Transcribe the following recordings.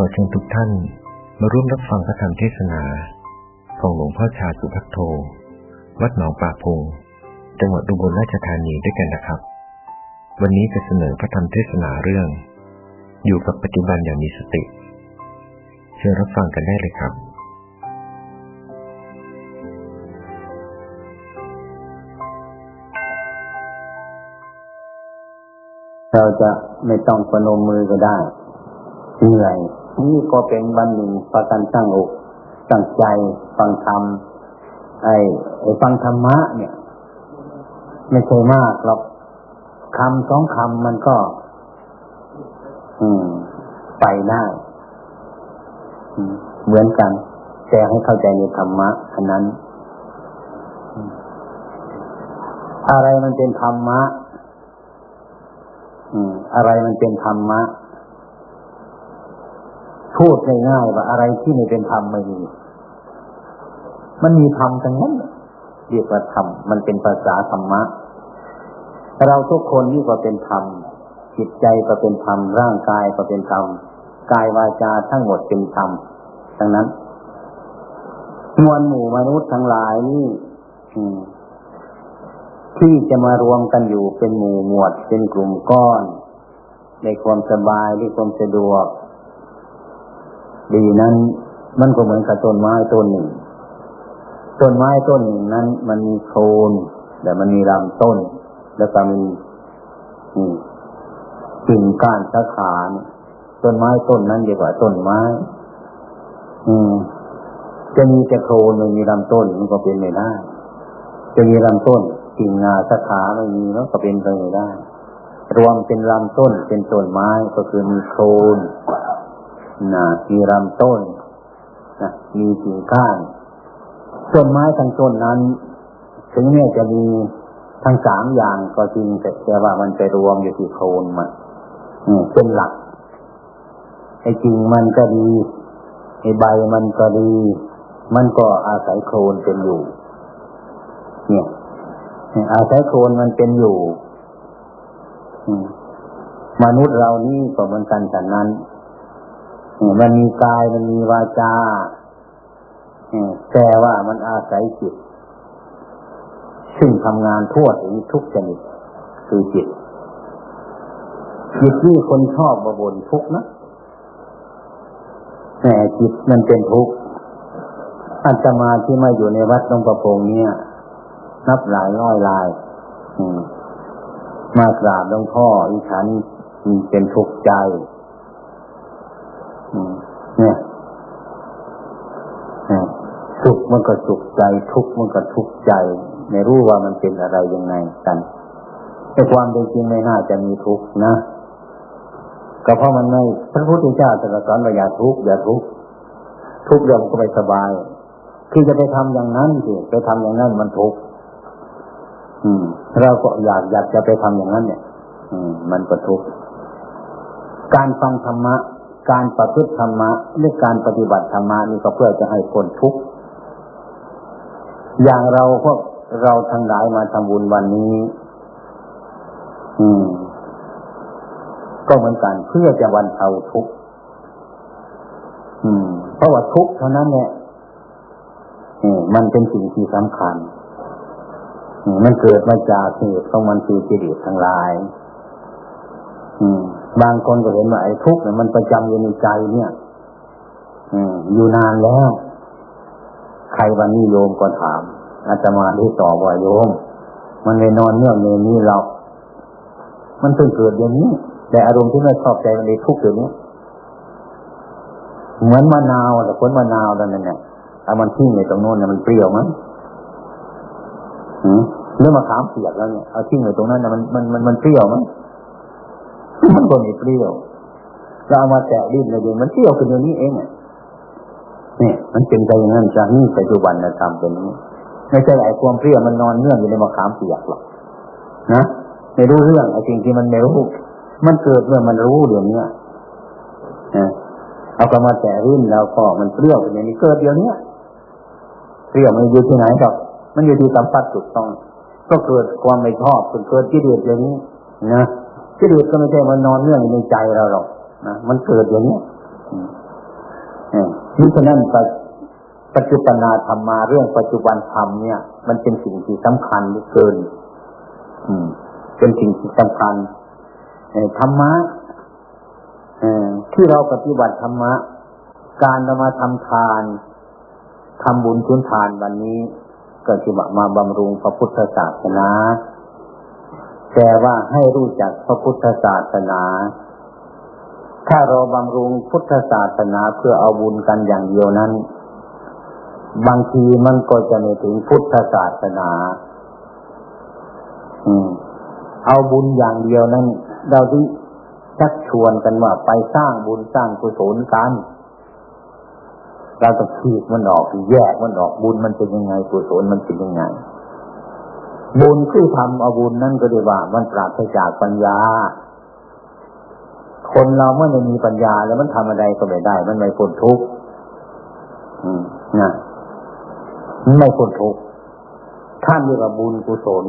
ขอเชิญทุกท่านมาร่วมรับฟังพระธรรมเทศนา ของหลวงพ่อชาสุภัทโท วัดหนองป่าพง จังหวัดอุบลราชธานีด้วยกันนะครับ วันนี้จะเสนอพระธรรมเทศนาเรื่อง อยู่กับปัจจุบันอย่างมีสติ เชิญรับฟังกันได้เลยครับเราจะไม่ต้องประนมมือก็ได้เหนื่อย นี่ก็เป็นวันหนึ่งประกันตั้งอกตั้งใจฟังธรรมไอ้ไอ้ฟังธรรมะ เนี่ย ไม่ใช่มากหรอกคำสองคำมันก็ อืม ไปได้เหมือนกัน แต่ให้เข้าใจในธรรมะอันนั้น อะไรมันเป็นธรรมะ อืม อะไรมันเป็นธรรมะ พูดง่ายๆว่าอะไรที่ไม่เป็นธรรมไม่มีมันมีธรรมทั้งนั้นเรียกว่าธรรมมันเป็นภาษาธรรมะเราทุกคนนี่ก็เป็นธรรมจิตใจก็เป็นธรรมร่างกายก็เป็นธรรมกายวาจาทั้งหมดเป็นธรรมดังนั้นมวลหมู่มนุษย์ทั้งหลายนี่ที่จะมารวมกันอยู่เป็นหมู่หมวดเป็นกลุ่มก้อน ในความสบายในความสะดวก ดีนั้น มันก็เหมือนกับต้นไม้ต้นหนึ่ง ต้นไม้ต้นหนึ่งนั้น มันมีโคนแต่มันมีลำต้น แล้วก็มีกิ่งก้านสาขาต้นไม้ต้นนั้นเรียกว่าต้นไม้ อืม จะมีแต่โคนไม่มีลำต้นมันก็เป็นไม่ได้ จะมีลำต้นกิ่งงาสาขาไม่มีแล้วก็เป็นไปไม่ได้ รวมเป็นลำต้นเป็นต้นไม้ก็คือมีโคน นะมีลำต้นนะมีกิ่งก้านต้นไม้ทั้งต้นนั้น ถึงแม้จะมีทั้งสามอย่างก็จริงแต่ว่ามันไปรวมอยู่ที่โคนมันเป็นหลักไอ้กิ่งมันก็ดีไอ้ใบมันก็ดี มันก็อาศัยโคนเป็นอยู่ เนี่ยอาศัยโคนมันเป็นอยู่มนุษย์เรานี่ก็เหมือนกันแต่นั้น มันมีกายมันมีวาจาแต่ว่ามันอาศัยจิต ซึ่งทำงานทั่วถึงทุกชนิดคือจิตจิตที่คนชอบบบ่นทุกนะแต่จิตมันเป็นทุกข์อาตมาที่มาอยู่ในวัดตรงประพงเนี่ย นับหลายร้อยลายมากราบหลวงพ่ออีฉันเป็นทุกข์ใจ เนี่ยสุขมันก็สุขใจ ทุกข์มันก็ทุกข์ใจ ไม่รู้ว่ามันเป็นอะไรยังไงกันแต่ความเป็นจริงไม่น่าจะมีทุกข์นะก็เพราะมันไม่พระพุทธเจ้าตรัสสอนว่าอย่าทุกข์อย่าทุกข์ทุกข์เดี๋ยวมันก็ไปสบายคือจะไปทำอย่างนั้นสิไปทำอย่างนั้นมันทุกข์อืม เราก็อยากอยากจะไปทำอย่างนั้น เนี่ย อืม มันก็ทุกข์การฟังธรรมะ การประพฤติธรรมะหรือการปฏิบัติธรรมะนี่ก็เพื่อจะให้คนทุกข์อย่างเราพวกเราทั้งหลายมาทำบุญวันนี้ อืม ก็เหมือนกันเพื่อจะวันเทาทุกข์อืม เพราะว่าทุกข์เท่านั้นเนี่ยมันเป็นสิ่งที่สำคัญ มันเกิดมาจากเหตุของมันคือกิเลสทั้งหลาย บางคนก็เห็นว่าไอ้ทุกข์เนี่ยมันประจำอยู่ในใจเนี่ยอยู่นานแล้ว ใครวันนี้โยมก็ถาม อาจจะมาที่ตอบว่าโยม มันเลยนอนเนื่องในนี้เรามันเพิ่งเกิดอย่างนี้ แต่อารมณ์ที่ไม่ชอบใจมันเลยทุกข์อย่างนี้เหมือนมะนาวแต่ผลมะนาวนั่นเนี่ยเอามันทิ้งในตรงโน้นเนี่ยมันเปรี้ยวมั้ยเรื่องมะขามเปียกแล้วเนี่ยเอาทิ้งไว้ตรงนั้นเนะมันมันมันมันเปรี้ยวมั้ย มันก็ไม่เปรี้ยวเราเอามาแตะดิ้นเลยมันเปรี้ยวขึ้นอย่างนี้เองเนี่ยมันเป็นไปอย่างนั้นจากนี้ปัจจุบันนะทำเป็นนี้ไม่ใช่ไอ้ความเปรี้ยวมันนอนเนื่องอยู่ในมะขามเปียกหรอกนะไม่รู้เรื่องไอ้สิ่งที่มันไม่รู้มันเกิดเมื่อมันรู้เดี๋ยวนี้เอาก็มาแตะดิ้นแล้วก็มันเปรี้ยวอย่างนี้เกิดเดี๋ยวนี้เปรี้ยวมันอยู่ที่ไหนครับ มันอยู่ที่สัมผัสถูกต้อง ก็เกิดความไม่ชอบเกิดกิเลสอย่างนี้นะ กิเลสก็ไม่ใช่มันนอนเนื่องในใจเราหรอกนะมันเกิดอย่างนี้นี่ฉะนั้นปัจจุบันนาธรรมมาเรื่องปัจจุบันธรรมเนี่ย มันเป็นสิ่งที่สำคัญเหลือเกิน อืม เป็นสิ่งที่สำคัญธรรมะที่เราปฏิบัติธรรมะ การเรามาทำทานทำบุญชุนทานวันนี้ ก็ที่มาบำรุงพระพุทธศาสนา แต่ว่าให้รู้จักพระพุทธศาสนา ถ้าเราบำรุงพุทธศาสนาเพื่อเอาบุญกันอย่างเดียวนั้น บางทีมันก็จะไม่ถึงพุทธศาสนา อืม เอาบุญอย่างเดียวนั้น เราที่ชักชวนกันว่าไปสร้างบุญสร้างกุศลกัน เราต้องขีดมันออกแยกมันออกบุญมันเป็นยังไงกุศลมันเป็นยังไง บุญที่ทำเอาบุญนั่นก็เรียกว่ามันปราศจากปัญญา คนเราเมื่อไม่มีปัญญาแล้วมันทำอะไรก็ไม่ได้ มันไม่พ้นทุกข์นะไม่พ้นทุกข์ท่านเรียกว่าบุญกุศล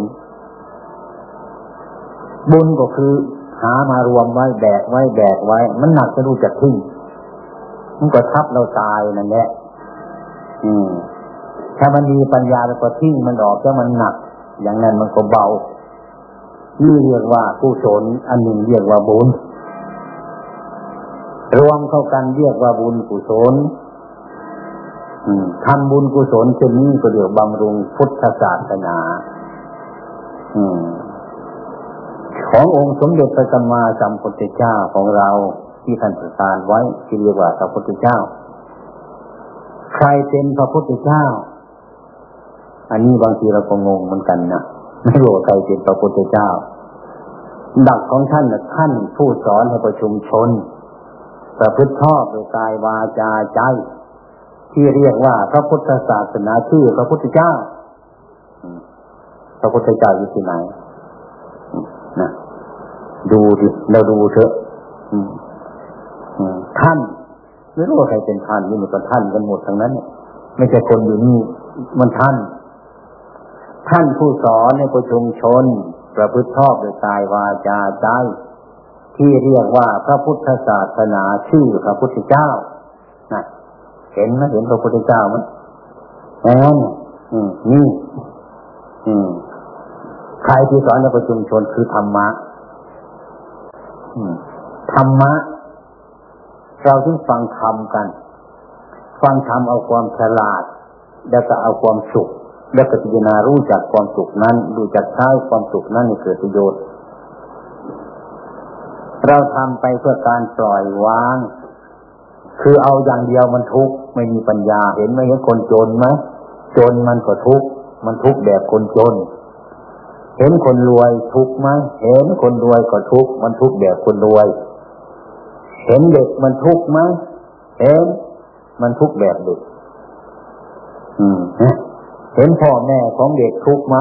บุญก็คือหามารวมไว้แบกไว้แบกไว้ มันหนักจะรู้จักทิ้งมันก็ทับเราตายนั่นแหละอืมถ้ามันมีปัญญาแล้วก็ทิ้งมันออกแล้วมันหนัก อย่างนั้นมันก็เบา นี่เรียกว่ากุศล อันหนึ่งเรียกว่าบุญ รวมเข้ากันเรียกว่าบุญกุศลทำบุญกุศลเช่นนี้ก็เรียกบำรุงพุทธศาสนาขององค์สมเด็จพระสัมมาสัมพุทธเจ้าของเราที่ท่านประทานไว้ที่เรียกว่าพระพุทธเจ้า ใครเป็นพระพุทธเจ้า อันนี้บางทีเราก็งงเหมือนกันนะไม่รู้ใครเป็นพระพุทธเจ้า ดักของท่านนะท่านผู้สอนให้ประชุมชน ประพฤติชอบโดยกายวาจาใจ ที่เรียกว่าพระพุทธศาสนาชื่อพระพุทธเจ้า พระพุทธเจ้าอยู่ที่ไหนนะดูดิเราดูเถอะท่าน ไม่รู้ว่าใครเป็นท่านนี่มันก็ท่านกันหมดทั้งนั้น ไม่ใช่คนอยู่นี่มันท่าน ท่านผู้สอนในประชุมชน ประพฤติชอบโดยกายวาจาใจ ที่เรียกว่าพระพุทธศาสนาชื่อพระพุทธเจ้านะเห็นไหมเห็นพระพุทธเจ้ามั้ยแอนนี่ใครที่สอนในประชุมชนคือธรรมะธรรมะ เราถึงฟังธรรมกัน ฟังธรรมเอาความฉลาด แล้วก็เอาความสุข แล้วก็พิจารณารู้จักความสุขนั้นรู้จักใช้ความสุขนั้นในเกิดประโยชน์ เราทำไปเพื่อการปล่อยวาง คือเอาอย่างเดียวมันทุกข์ไม่มีปัญญาเห็นไหมเห็นคนจนไหมจนมันก็ทุกข์มันทุกข์แบบคนจน เห็นคนรวยทุกข์ไหมเห็นคนรวยก็ทุกข์มันทุกข์แบบคนรวย เห็นเด็กมันทุกข์ไหมเห็นมันทุกข์แบบเด็ก อืม เห็นพ่อแม่ของเด็กทุกข์ไหม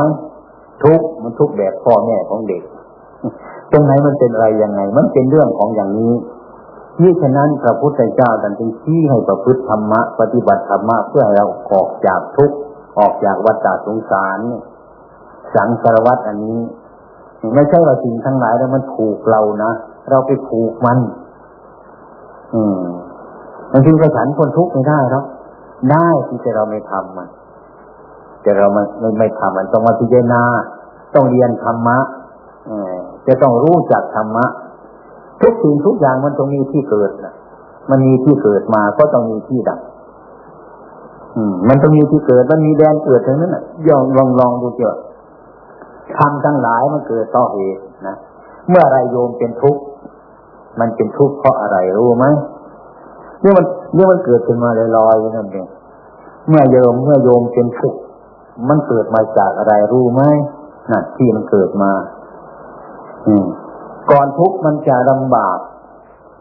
ทุกข์มันทุกข์แบบพ่อแม่ของเด็ก ตรงไหนมันเป็นอะไรยังไง มันเป็นเรื่องของอย่างนี้นี่ฉะนั้นพระพุทธเจ้าดันจึงชี้ให้ประพฤติธรรมะปฏิบัติธรรมะเพื่อให้เราออกจากทุกข์ออกจากวัฏสงสารสังสารวัฏอันนี้ ไม่ใช่ว่าสิ่งทั้งหลายแล้วมันถูกเรานะเราไปผูกมัน อืมบางทีก็ฉันคนทุกข์ไม่ได้หรอกได้ที่จะเราไม่ทำมัน แต่เราไม่ไม่ไม่ทำมันต้องมาพิจารณาต้องเรียนธรรมะจะต้องรู้จักธรรมะ ทุกสิ่งทุกอย่างมันต้องมีที่เกิดนะมันมีที่เกิดมาก็ต้องมีที่ดับมันต้องมีที่เกิด มันมีแดนเกิดทั้งนั้นอะยองลองลองดูเจอะทำทั้งหลายมันเกิดต่อเหตุนะเมื่อไรโยมเป็นทุกข์มันเป็นทุกข์เพราะอะไรรู้ไหมเนี่ยมันเนี่ยมันเกิดขึ้นมาลอยๆนั่นเองเมื่อโยมเมื่อโยมเป็นทุกข์ มันเกิดมาจากอะไรรู้ไหมนั่นที่มันเกิดมา อืมก่อนทุกมันจะลำบาก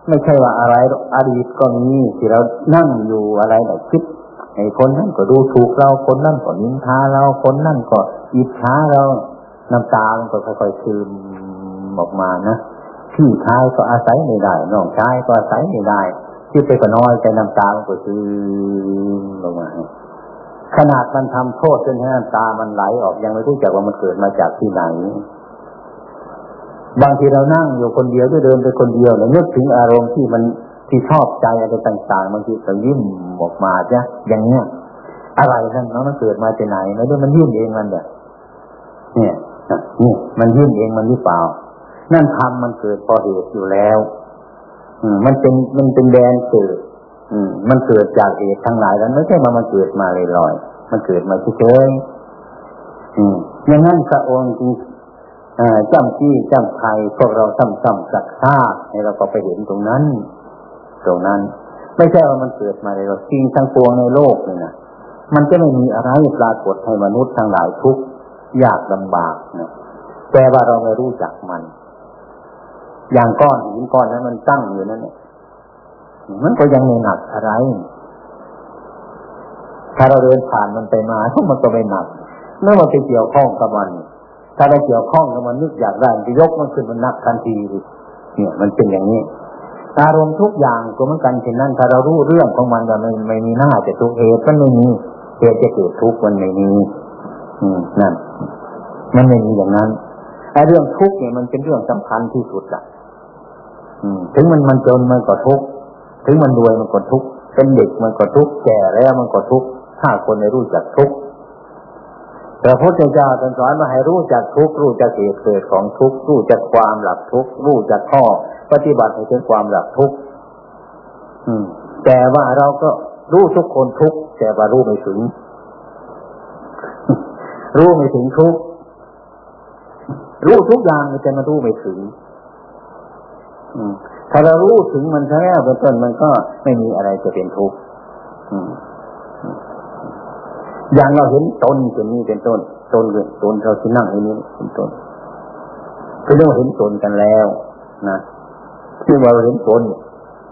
ไม่ใช่ว่าอะไรอดีตก็มีที่เรานั่งอยู่อะไรแบบคิดไอ้คนนั้นก็ดูถูกเราคนนั้นก็นินทาเราคนนั้นก็อิจฉาเราน้ำตามันก็ค่อยๆซึมออกมานะพี่ชายก็อาศัยไม่ได้น้องชายก็อาศัยไม่ได้ที่ไปก็น้อยใจน้ำตามันก็ซึมลงมา ขนาดมันทำโทษจนให้น้ำตามันไหลออกยังไม่รู้จักว่ามันเกิดมาจากที่ไหน บางทีเรานั่งอยู่คนเดียวด้วยเดินไปคนเดียวเนี่ยนึกถึงอารมณ์ที่มันที่ชอบใจอะไรต่างๆบางทีก็ยิ้มออกมาจ้ะอย่างเนี้ยอะไรนั่นนาะมันเกิดมาจากไหนไม่ได้มันยิ้มเองมันแบบเนี่ยนี่มันยิ้มเองมันหรือเปล่า นั่นทำมันเกิดพอเหตุอยู่แล้วอืมมันเป็นมันเป็นแดนเกิด อืม มันเกิดจากเหตุทั้งหลายแล้วไม่ใช่มามันเกิดมาลอยๆมันเกิดมาเฉยอืมอย่างนั้นพระองค์จึงจำที่จำไทยพวกเราซ้ำๆสักซากให้เราก็ไปเห็นตรงนั้น ตรงนั้น ไม่ใช่ว่ามันเกิดมาเลยเราจริงทั้งปวงในโลกนี่นะมันจะไม่มีอะไรปรากฏให้มนุษย์ทั้งหลายทุกยากลำบากนะแต่ว่าเราไม่รู้จักมัน อย่างก้อนหินก้อนนั้นมันตั้งอยู่นั่นเนี่ย มันก็ยังไม่หนักอะไร ถ้าเราเดินผ่านมันไปมามันก็ไม่หนักเมื่อมันไปเกี่ยวข้องกับมัน ถ้าเราเกี่ยวข้องกับมันนึกอยากได้จะยกมันขึ้นมันหนักทันทีเนี่ย มันเป็นอย่างนี้อารมณ์ทุกอย่างก็เหมือนกันเช่นนั้นถ้าเรารู้เรื่องของมันว่าไม่ไม่มีหน้าจะทุกเหตุมันไม่มีเหตุจะเกิดทุกข์มันไม่มีอืมนั่นมันไม่มีอย่างนั้นไอ้เรื่องทุกข์เนี่ยมันเป็นเรื่องสำคัญที่สุดอะ อืม ถึงมันมันจนมันก็ทุกข์ ถึงมันรวยมันก็ทุกข์เป็นเด็กมันก็ทุกข์แก่แล้วมันก็ทุกข์ถ้าคนไม่รู้จักทุกข์พระพุทธเจ้าสอนมาให้รู้จักทุกข์รู้จักเหตุเกิดของทุกข์รู้จักความหลับทุกข์รู้จักข้อ ปฏิบัติให้ถึงความหลับทุกข์แต่ว่าเราก็รู้ทุกคนทุกข์แต่ว่ารู้ไม่ถึง รู้ไม่ถึงทุกข์รู้ทุกอย่างแต่มันรู้ไม่ถึง ถ้าเรารู้ถึงมันแล้วเป็นต้นมันก็ไม่มีอะไรจะเป็นทุกข์อย่างเราเห็นตนเป็นนี้เป็นต้นตนเลยตนเราที่นั่งอยู่นี้เป็นต้นก็เรียกว่าเห็นตนกันแล้วนะที่ว่าเราเห็นตน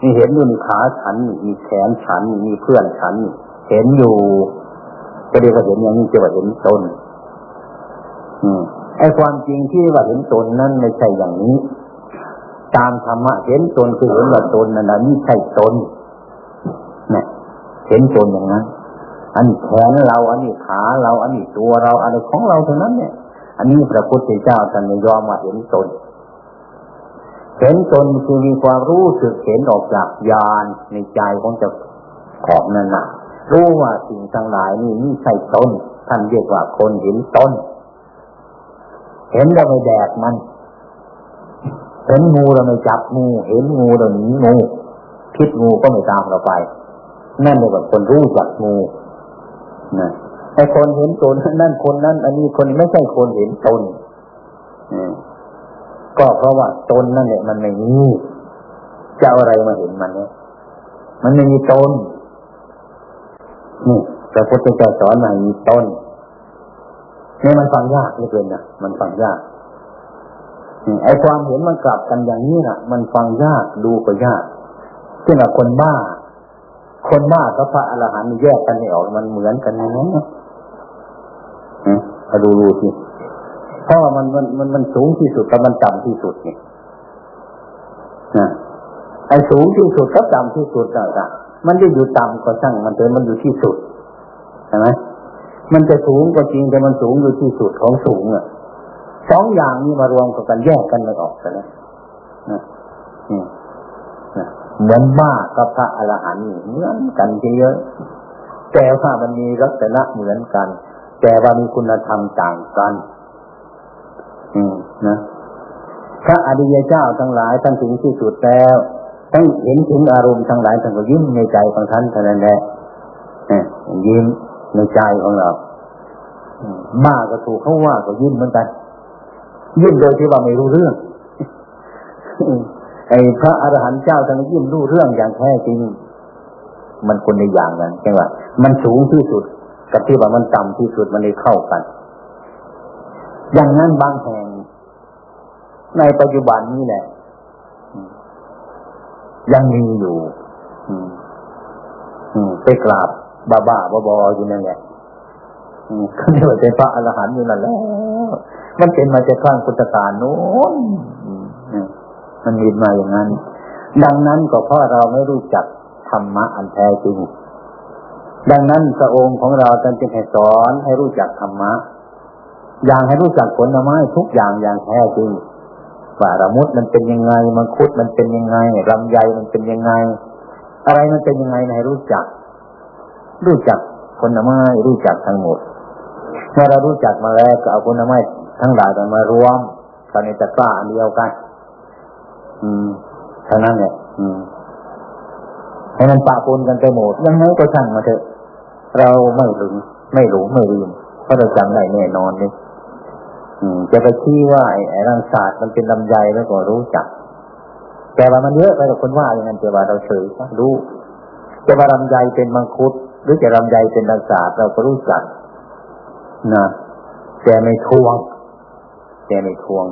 มีเห็นอยู่มีขาฉันมีแขนฉันมีเพื่อนฉัน เห็นอยู่ก็เรียกว่าเห็นอย่างนี้จะว่าเห็นตนอืมไอ้ความจริงที่ว่าเห็นตนนั้นไม่ใช่อย่างนี้ ตามธรรมะเห็นตนคือเห็นว่าตนนั่นนี่ใช่ตนเนี่ยเห็นตนอย่างนั้น อันแขนเรา อันนี้ขาเรา อันนี้ตัวเราอะไรของเราเท่านั้นเนี่ย อันนี้พระพุทธเจ้าท่านยอมมาเห็นตน เห็นตนคือมีความรู้สึกเห็นออกจากญาณในใจของเจ้าของนั่นนะรู้ว่าสิ่งทั้งหลายนี่นี่ใช่ตนท่านเรียกว่าคนเห็นตนเห็นเราไม่แดกมัน เห็นงูเราไม่จับงูเห็นงูเราหนีงูพิษงูก็ไม่ตามเราไปนั่นเรียว่าคนรู้จักงูนะไอ้คนเห็นตนนั่นคนนั้น อันนี้คนไม่ใช่คนเห็นตนก็เพราะว่าตนนั่นแหละมันไม่มีจะอะไรมาเห็นมันเนี่ยมันไม่มีตนนี่พระพุทธเจ้าสอนมามีตนนี่มันฟังยากไม่เกินนะมันฟังยาก ไอความเห็นมันกลับกันอย่างนี้นะมันฟังยากดูก็ยากเช่นว่าคนบ้า คนบ้ากับพระอรหันต์แยกกันไม่ออกมันเหมือนกันนะเนี่ยมาดูดูสิเพราะมันมันมันมันสูงที่สุดกับมันต่ำที่สุดนี่นะไอ้สูงที่สุดกับต่ำที่สุดนะมันจะอยู่ต่ำก็ช่างมันเถอะมันอยู่ที่สุดใช่ไหมมันจะสูงก็จริงแต่มันสูงอยู่ที่สุดของสูงอะ สองอย่างนี้มารวมกันแยกกันไม่ออกกันนะนะเหมือนบ้ากับพระอรหันต์เหมือนกันเยอะแต่ว่ามันมีลักษณะเหมือนกัน แต่ว่ามีคุณธรรมต่างกัน อืมนะพระอริยเจ้าทั้งหลายทั้งถึงที่สุดแล้วทั้งเห็นถึงอารมณ์ทั้งหลายทั้งก็ยิ้มในใจของท่านเท่านั้นแหละยิ้มในใจของเราบ้าก็ถูกเขาว่าก็ยิ้มเหมือนกัน ยิ้มโดยที่ว่าไม่รู้เรื่องไอ้พระอรหันต์เจ้าท่านยิ่งรู้เรื่องอย่างแท้จริง มันคนในอย่างนั้นใช่ไหมมันสูงที่สุด กับที่ว่ามันต่ำที่สุดมันเลยเข้ากัน อย่างนั้นบางแห่ง ในปัจจุบันนี้แหละ ยังมีอยู่ไปกราบบ้าบ้าบอออยู่นั่นแหละเขาเรียกว่าเป็นพระอรหันต์อยู่นั่นแหละ มันเป็นมาจากข้างพุทธกาลโน้นมันมีมาอย่างนั้น ดังนั้นก็เพราะเราไม่รู้จักธรรมะอันแท้จริง ดังนั้นพระองค์ของเราจึงให้สอนให้รู้จักธรรมะ อย่างให้รู้จักผลไม้ทุกอย่างอย่างแท้จริงว่าระมุดมันเป็นยังไง มังคุดมันเป็นยังไงลำไยมันเป็นยังไง อะไรมันเป็นยังไงให้รู้จัก รู้จักผลไม้รู้จักทั้งหมดเมื่อเรารู้จักมาแล้วก็เอาผลไม้ ทั้งหลายมารวมกันในตะกร้าอันเดียวกัน อืมเท่านั้นเนี่ยอืมให้มันปะปนกันไปหมดยังไงก็ช่างมาเถอะ เราไม่ลืมไม่หลงไม่ลืมเพราะเราจำได้แน่นอนนี่จะไปชี้ว่าไอ้รังศาสตร์มันเป็นลำไยแล้วก็รู้จัก แต่ว่ามันเยอะไปกับคนว่าอย่างนั้นแต่ว่าเราเฉยรู้จะว่าลำไยเป็นมังคุด หรือจะลำไยเป็นรังศาสตร์เราก็รู้จักนะแต่ไม่ทวง แต่ไม่ทวง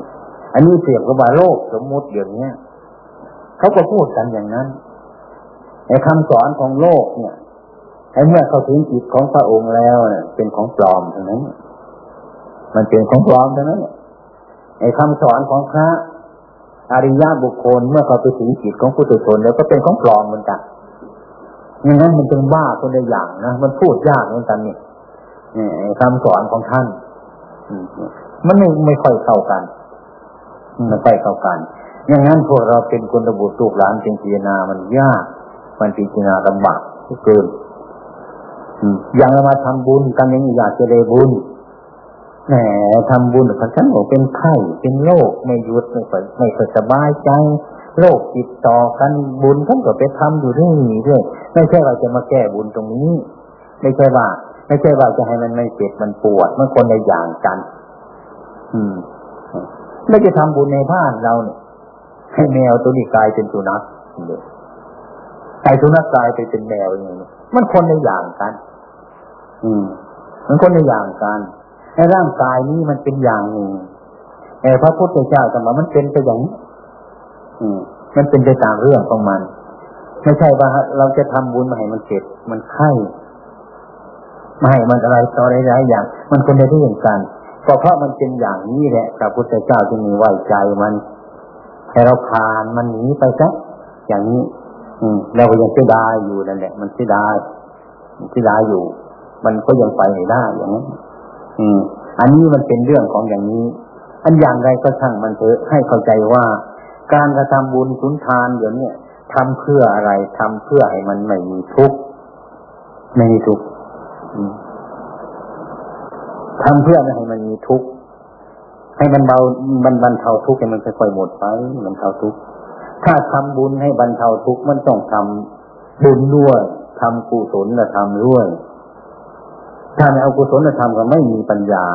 อันนี้เสียบกับว่าโลกสมมุติอย่างเนี้ยเขาก็พูดกันอย่างนั้นไอ้คำสอนของโลกเนี่ยไอ้เมื่อเขาถึงจิตของพระองค์แล้วเนี่ยเป็นของปลอมเท่านั้น มันเป็นของปลอมเท่านั้นไอ้คำสอนของพระอริยบุคคลเมื่อเขาไปถึงจิตของผู้ตุชนแล้วก็เป็นของปลอมเหมือนกันอย่างนั้นมันเป็นบ้าคนละอย่างนะมันพูดยากเหมือนกันเนี่ยคำสอนของท่าน มันไม่ไม่ค่อยเข้ากันไม่ค่อยเข้ากันอย่างนั้นพวกเราเป็นคนระบุตูกหลานเป็นพิจารณามันยาก มันพิจารณาลำบากเกินอย่างเรามาทำบุญกันอย่างอยากจะได้บุญแหมทำบุญกับฉันบอกเป็นไข้เป็นโรคไม่หยุดไม่ค่อยไม่ค่อยสบายใจโรคติดต่อกันบุญท่านก็ไปทำอยู่เรื่อยเรื่อยไม่ใช่ว่าจะมาแก้บุญตรงนี้ ไม่ใช่ว่า ไม่ใช่ว่าจะให้มันไม่เจ็บมันปวดมันคนในอย่างกัน อืมไม่จะทำบุญในบ้านเราเนี่ยให้แมวตัวนี้กลายเป็นสุนัขเลยไอ้สุนัขกลายไปเป็นแมวอย่างนี้มันคนในอย่างกัน อืม มันคนในอย่างกันในร่างกายนี้มันเป็นอย่างหนึ่งแต่พระพุทธเจ้าสมมันเป็นไปอย่างนี้อืม มันเป็นไปตามเรื่องของมัน ไม่ใช่ว่าเราจะทำบุญมาให้มันเจ็บมันไข้มาให้มันอะไรต่ออะไรอย่าง มันคนในเรื่องกัน ก็เพราะมันเป็นอย่างนี้แหละพระพุทธเจ้าจึงมีไหวใจมันให้เราผ่านมันหนีไปซะอย่างนี้ อืมเราก็ยังเสียดายอยู่นั่นแหละ มันเสียดายเสียดายอยู่ มันก็ยังไปไม่ได้อย่างนี้อืม อันนี้มันเป็นเรื่องของอย่างนี้ อันอย่างไรก็ช่างมันเถอะให้เข้าใจว่า การกระทำบุญสุนทานเดี๋ยวนี้ทำเพื่ออะไรทำเพื่อให้มันไม่มีทุกข์ไม่มีทุกข์ ทำเพื่อไม่ให้มันมีทุกข์ให้มันเบาบรรบรรเทาทุกข์ให้มันค่อยๆหมดไปบรรเทาทุกข์ถ้าทำบุญให้บรรเทาทุกข์มันต้องทำบุญด้วยทำกุศลและทำด้วย ถ้าไม่เอากุศลธรรมก็ไม่มีปัญญา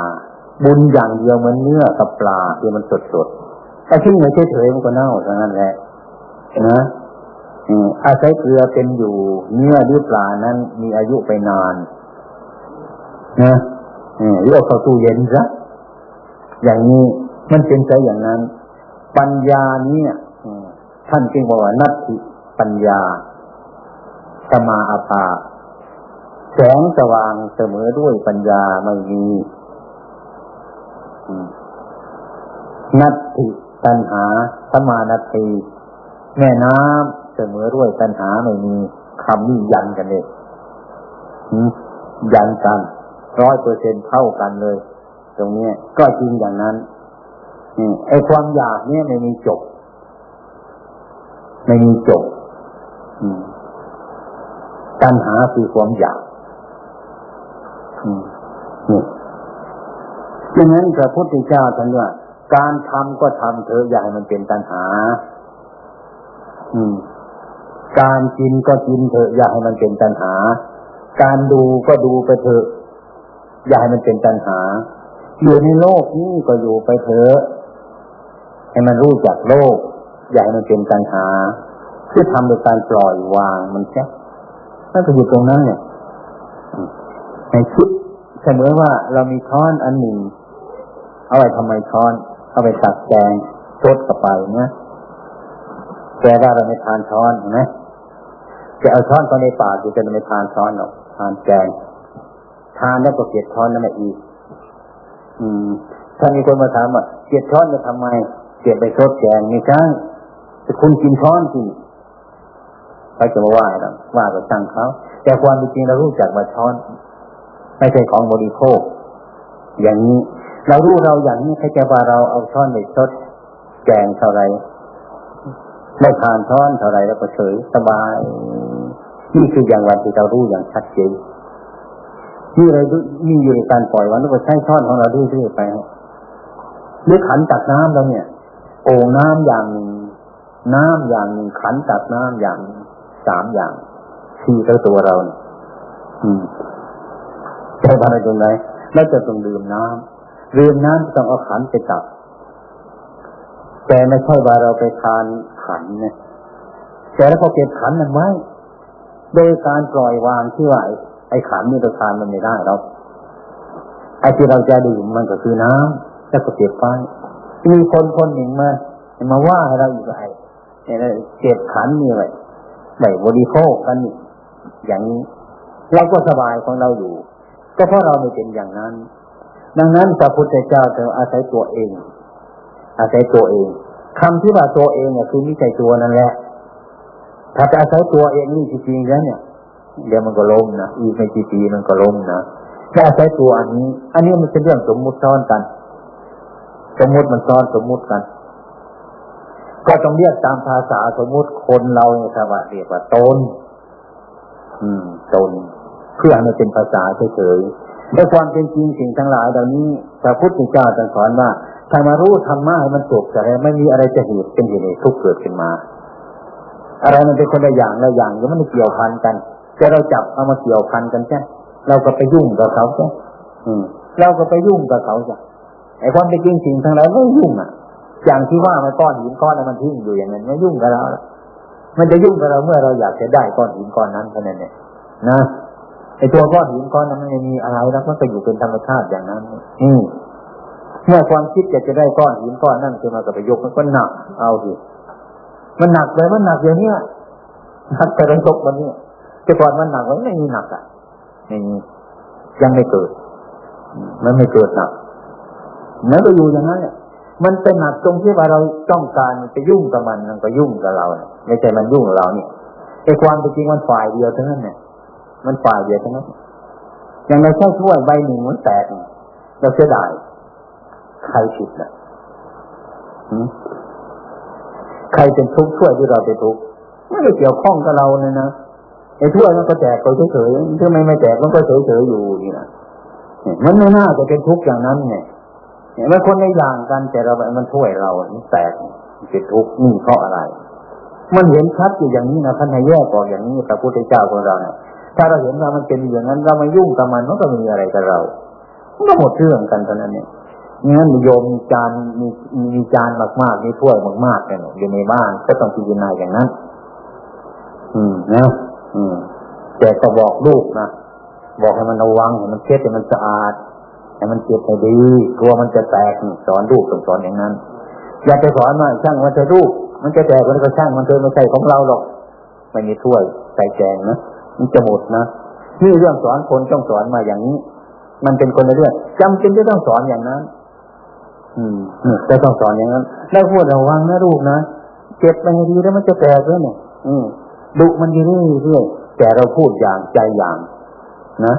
บุญอย่างเดียวเหมือนเนื้อกับปลาที่มันสดสดถ้าทิ้งไว้เฉยๆมันก็เน่าเท่านั้นแหละนะอาศัยเกลือเป็นอยู่ เนื้อหรือปลานั้นมีอายุไปนานนะ หรือเอาเข้าตู้เย็นซะอย่างนี้มันเป็นใจอย่างนั้น ปัญญาเนี่ยท่านจึงบอกว่านัตถิปัญญาสมาอาภาแสงสว่างเสมอด้วยปัญญาไม่มีนัตติตัณหาสมานาตีแม่น้ำเสมอด้วยตัณหาไม่มีคำนี้ยันกันเลยยันกัน ร้อยเปอร์เซ็นเท่ากันเลย ตรงนี้ก็จริงอย่างนั้นไอ้ความอยากเนี่ยไม่มีจบ ไม่มีจบตัณหาคือความอยากนี่ดังนั้นพระพุทธเจ้าท่านว่าการทำก็ทำเถอะอย่าให้มันเป็นตัณหา อืม การกินก็กินเถอะอย่าให้มันเป็นตัณหา การดูก็ดูไปเถอะ อย่าให้มันเป็นตัณหา อยู่ในโลกนี้ก็อยู่ไปเถอะให้มันรู้จักโลก อย่าให้มันเป็นตัณหาเพื่อทำโดยการปล่อยวางมันแค่ถ้าจะอยู่ตรงนั้นเนี่ยให้คิดเสมอว่าเรามีช้อนอันหนึ่งเอาไว้ทำไมช้อนเอาไปตักแกงชดกับไปนะแกว่าเราไม่ทานช้อนเห็นไหมจะเอาช้อนตอนในปากอยู่จะไม่ทานช้อนหรอกทานแกง ทานแล้วก็เก็บช้อนนั่นแหละอีกอืมถ้ามีคนมาถามว่าเก็บช้อนจะทำไมเก็บไปชดแกงไม่ใช่แต่คุณกินช้อนสิเขาจะมาว่าหรอว่าก็ช่างเขาแต่ความจริงเรารู้จักว่าช้อน ไม่ใช่ของบริโภค อย่างนี้ เรารู้เราอย่างนี้ใครจะว่าเราเอาช้อนไปชดแกงเท่าไรไม่ทานท้อนเท่าไรแล้วก็เฉยสบาย นี่คืออย่างวันที่เรารู้อย่างชัดเจน นี่เรามีอยู่ในการปล่อยวันแล้วก็ใช้ช้อนของเราด้วยๆไปหรือขันตักน้ำเราเนี่ย โอ่งน้ำอย่างหนึ่งน้ำอย่างหนึ่งขันตักน้ำอย่างสามอย่างสี่ตัวเราเนี่ยอืมใช้อะไรตรงไหนเราจะต้องดื่มน้ำดื่มน้ำต้องเอาขันไปตักแต่ไม่ใช่ว่าเราไปทานขันเนี่ยแต่แล้วพอเก็บขันมันไว้ โดยการปล่อยวางที่ว่า ไอ้ขันนี่เราทานมันไม่ได้เราไอ้ที่เราจะดื่มมันก็คือน้ำแล้วก็เก็บไว้มีคนคนหนึ่งมามาว่าให้เราอีกไอ้เก็บขันนี่ไว้ไว้บริโภคกันนี่อย่างนี้เราก็สบายของเราอยู่ ก็เพราะเราไม่เป็นอย่างนั้น ดังนั้นพระพุทธเจ้าจะอาศัยตัวเอง อาศัยตัวเองคำที่ว่าตัวเองเนี่ยคือนิสัยตัวนั่นแหละถ้าจะอาศัยตัวเองนี่จริงๆแล้วเนี่ย เดี๋ยวมันก็ล้มนะอีกไม่กี่ปีมันก็ล้มนะจะอาศัยตัวอันนี้ อันนี้มันเป็นเรื่องสมมุติซ้อนกัน สมมุติมันซ้อนสมมุติกัน ก็ต้องเรียกตามภาษาสมมุติคนเราเนี่ยครับว่าเรียกว่าตนอืมตนเพื่อมันเป็นภาษาเฉยๆแต่ความเป็นจริงสิ่งทั้งหลายเหล่านี้พระพุทธเจ้าตรัสสอนว่าถ้ามารู้ธรรมะให้มันจบแต่ไม่มีอะไรจะเหตุเป็นเหตุทุกเกิดขึ้นมา อะไรมันเป็นคนละอย่างละอย่างยังไม่เกี่ยวพันกัน จะเราจับเอามาเกี่ยวพันกันใช่เราก็ไปยุ่งกับเขาใช่อืมเราก็ไปยุ่งกับเขาใช่ไอ้ความเป็นจริงสิ่งทั้งหลายไม่ยุ่งอะ อย่างที่ว่ามันก้อนหินก้อนนั้นมันทิ้งอยู่อย่างนั้นไม่ยุ่งกับเรามันจะยุ่งกับเราเมื่อเราอยากจะได้ก้อนหินก้อนนั้นเท่านั้นเนี่ยนะไอ้ตัวก้อนหินก้อนนั้นมันไม่มีอะไรแล้วมันก็อยู่เป็นธรรมชาติอย่างนั้นอืมเมื่อความคิดอยากจะได้ก้อนหินก้อนนั่นขึ้นมากับไปยกมันก็หนักเอาดิมันหนักเลยมันหนักอย่างเนี้ยหนักแต่ระยกมันเนี่ย แต่ก่อนมันหนักมันไม่มีหนักอะไม่มียังไม่เกิด มันไม่เกิดหนักนั่นก็อยู่อย่างนั้นเนี่ยมันเป็นหนักตรงที่ว่าเราต้องการไปยุ่งกับมันมันก็ยุ่งกับเราเนี่ยไม่ใช่มันยุ่งกับเราเนี่ยแต่ความจริงมันฝ่ายเดียวเท่านั้นเนี่ยมันฝ่ายเดียวเท่านั้นอย่างเราแค่ถ้วยใบหนึ่งมันแตกเราเสียดายใครผิดนะใครเป็นทุกข์ช่วยที่เราเป็นทุกข์ไม่ได้เกี่ยวข้องกับเราเลยนะ ไอ้ถ้วยมันก็แตกไปเฉยๆถ้าไม่ไม่แตกมันก็เฉยๆอยู่นี่นะมันไม่น่าจะเป็นทุกข์อย่างนั้นเนี่ยมันคนในอย่างกันแต่เรามันช่วยเรามันแตกเป็นทุกข์นี่เพราะอะไร มันเห็นชัดอยู่อย่างนี้นะท่านให้แยกออกอย่างนี้พระพุทธเจ้าของเราเนี่ยถ้าเราเห็นว่ามันเป็นอย่างนั้น เราไม่ยุ่งกับมันมันก็มีอะไรกับเราก็หมดเรื่องกันเท่านั้นเนี่ยงั้นโยมมีจานมีมีจานมากๆมีถ้วยมากๆเนี่ยอยู่ในบ้านก็ต้องพิจารณาอย่างนั้น อืมนะ อืมแต่ก็บอกลูกนะบอกให้มันระวังให้มันเช็ดให้มันสะอาดให้มันเก็บให้ดีกลัวมันจะแตกสอนลูกต้องสอนอย่างนั้น อย่าไปสอนว่าช่างมันจะลูกมันจะแตกมันก็ช่างมันเถอะไม่ใช่ของเราหรอกไม่มีถ้วยใส่แกงนะมันจะหมดนะนี่เรื่องสอนคนต้องสอนมาอย่างนี้ มันเป็นคนละเรื่องจำเป็นจะต้องสอนอย่างนั้น อืมจะต้องสอนอย่างนั้น แล้วพูดระวังนะลูกนะเก็บไปให้ดีแล้วมันจะแตกแล้วเนี่ย อืม ดุมันอยู่เรื่อยแต่เราพูดอย่างใจอย่าง นะ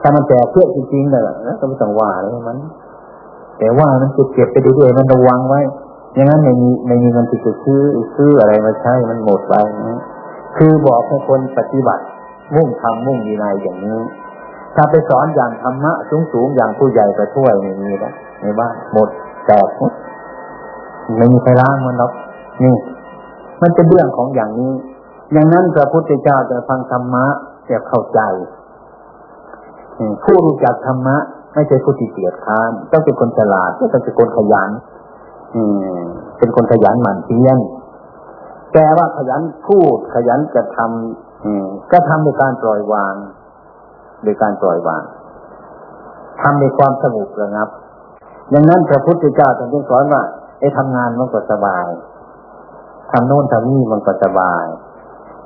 ถ้ามันแตกเพื่อจริงๆเลยแล้วก็ไม่ต้องว่าเลยมัน แต่ว่ามันจะเก็บไปด้วยมันระวังไว้อย่างนั้นไม่มีไม่มีเงินที่จะซื้อซื้ออะไรมาใช้มันหมดไปนะคือบอกให้คนปฏิบัติ มุ่งทำมุ่งยีนายอย่างนี้ ถ้าไปสอนอย่างธรรมะสูงสูงอย่างผู้ใหญ่ก็ช่วยไม่มีแล้วในบ้านหมดแตกหมดไม่มีใครล้างมันหรอกนี่ มันเป็นเรื่องของอย่างนี้ อย่างนั้นพระพุทธเจ้าจะฟังธรรมะจะเข้าใจผู้รู้จักธรรมะ ไม่ใช่ผู้ที่เกียจค้านต้องเป็นคนฉลาดต้องเป็นคนขยันเป็นคนขยันหมั่นเพียรแต่ว่าขยันพูดขยันจะทำก็ทำในการปล่อยวางโดยการปล่อยวางทำในความสงบระงับอย่างนั้นพระพุทธเจ้าท่านสอนว่าไอ้ทำงานมันก็สบายทำโน่นทำนี่มันก็สบาย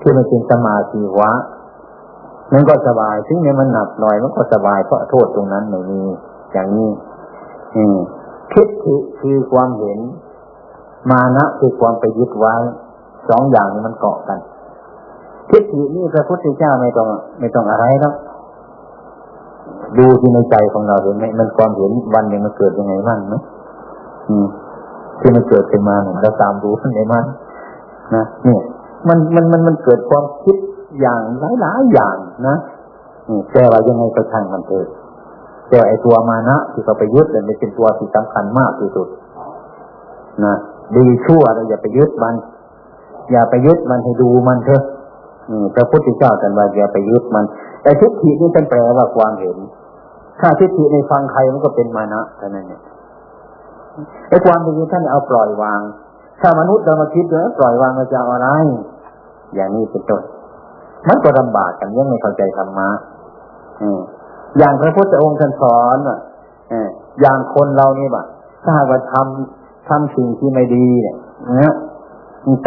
ที่มันเป็นสมาธิวะ มันก็สบาย ถึงแม้มันหนักหน่อยมันก็สบายเพราะโทษตรงนั้นไม่มีอย่างนี้ อืมคิดคือความเห็น มานะคือความไปยึดไว้สองอย่างนี้มันเกาะกันทิฏฐินี่พระพุทธเจ้าไม่ต้องไม่ต้องอะไรแล้วดูที่ในใจของเราเห็นไหมมันความเห็นวันหนึ่งมันเกิดยังไงบ้างนะอืมที่มันเกิดขึ้นมาเนี่ยเราตามรู้ในมันนะเนี่ย มันมันมันมันเกิดความคิดอย่างหลายหลายอย่างนะแต่ว่ายังไงก็ช่างมันเถอะแต่ไอตัวมานะที่เขาไปยึดเนี่ยเป็นตัวที่สำคัญมากที่สุดนะดีชั่วเราอย่าไปยึดมัน อย่าไปยึดมันให้ดูมันเถอะพระพุทธเจ้ากันว่าอย่าไปยึดมัน แต่ทิฏฐินี่เป็นแปลว่าความเห็น ถ้าทิฏฐิในฟังใครมันก็เป็นมานะเท่านั้นเนี่ยไอ้ความจริงท่านเอาปล่อยวาง ถ้ามนุษย์เรามาคิดว่าปล่อยวางเราจะเอาอะไร อย่างนี้เป็นต้นมันก็ลำบากกันยังไม่เข้าใจธรรมะอย่างพระพุทธองค์ท่านสอนอย่างคนเรานี่บ่ถ้าว่าทำทำสิ่งที่ไม่ดีเนี่ยนะ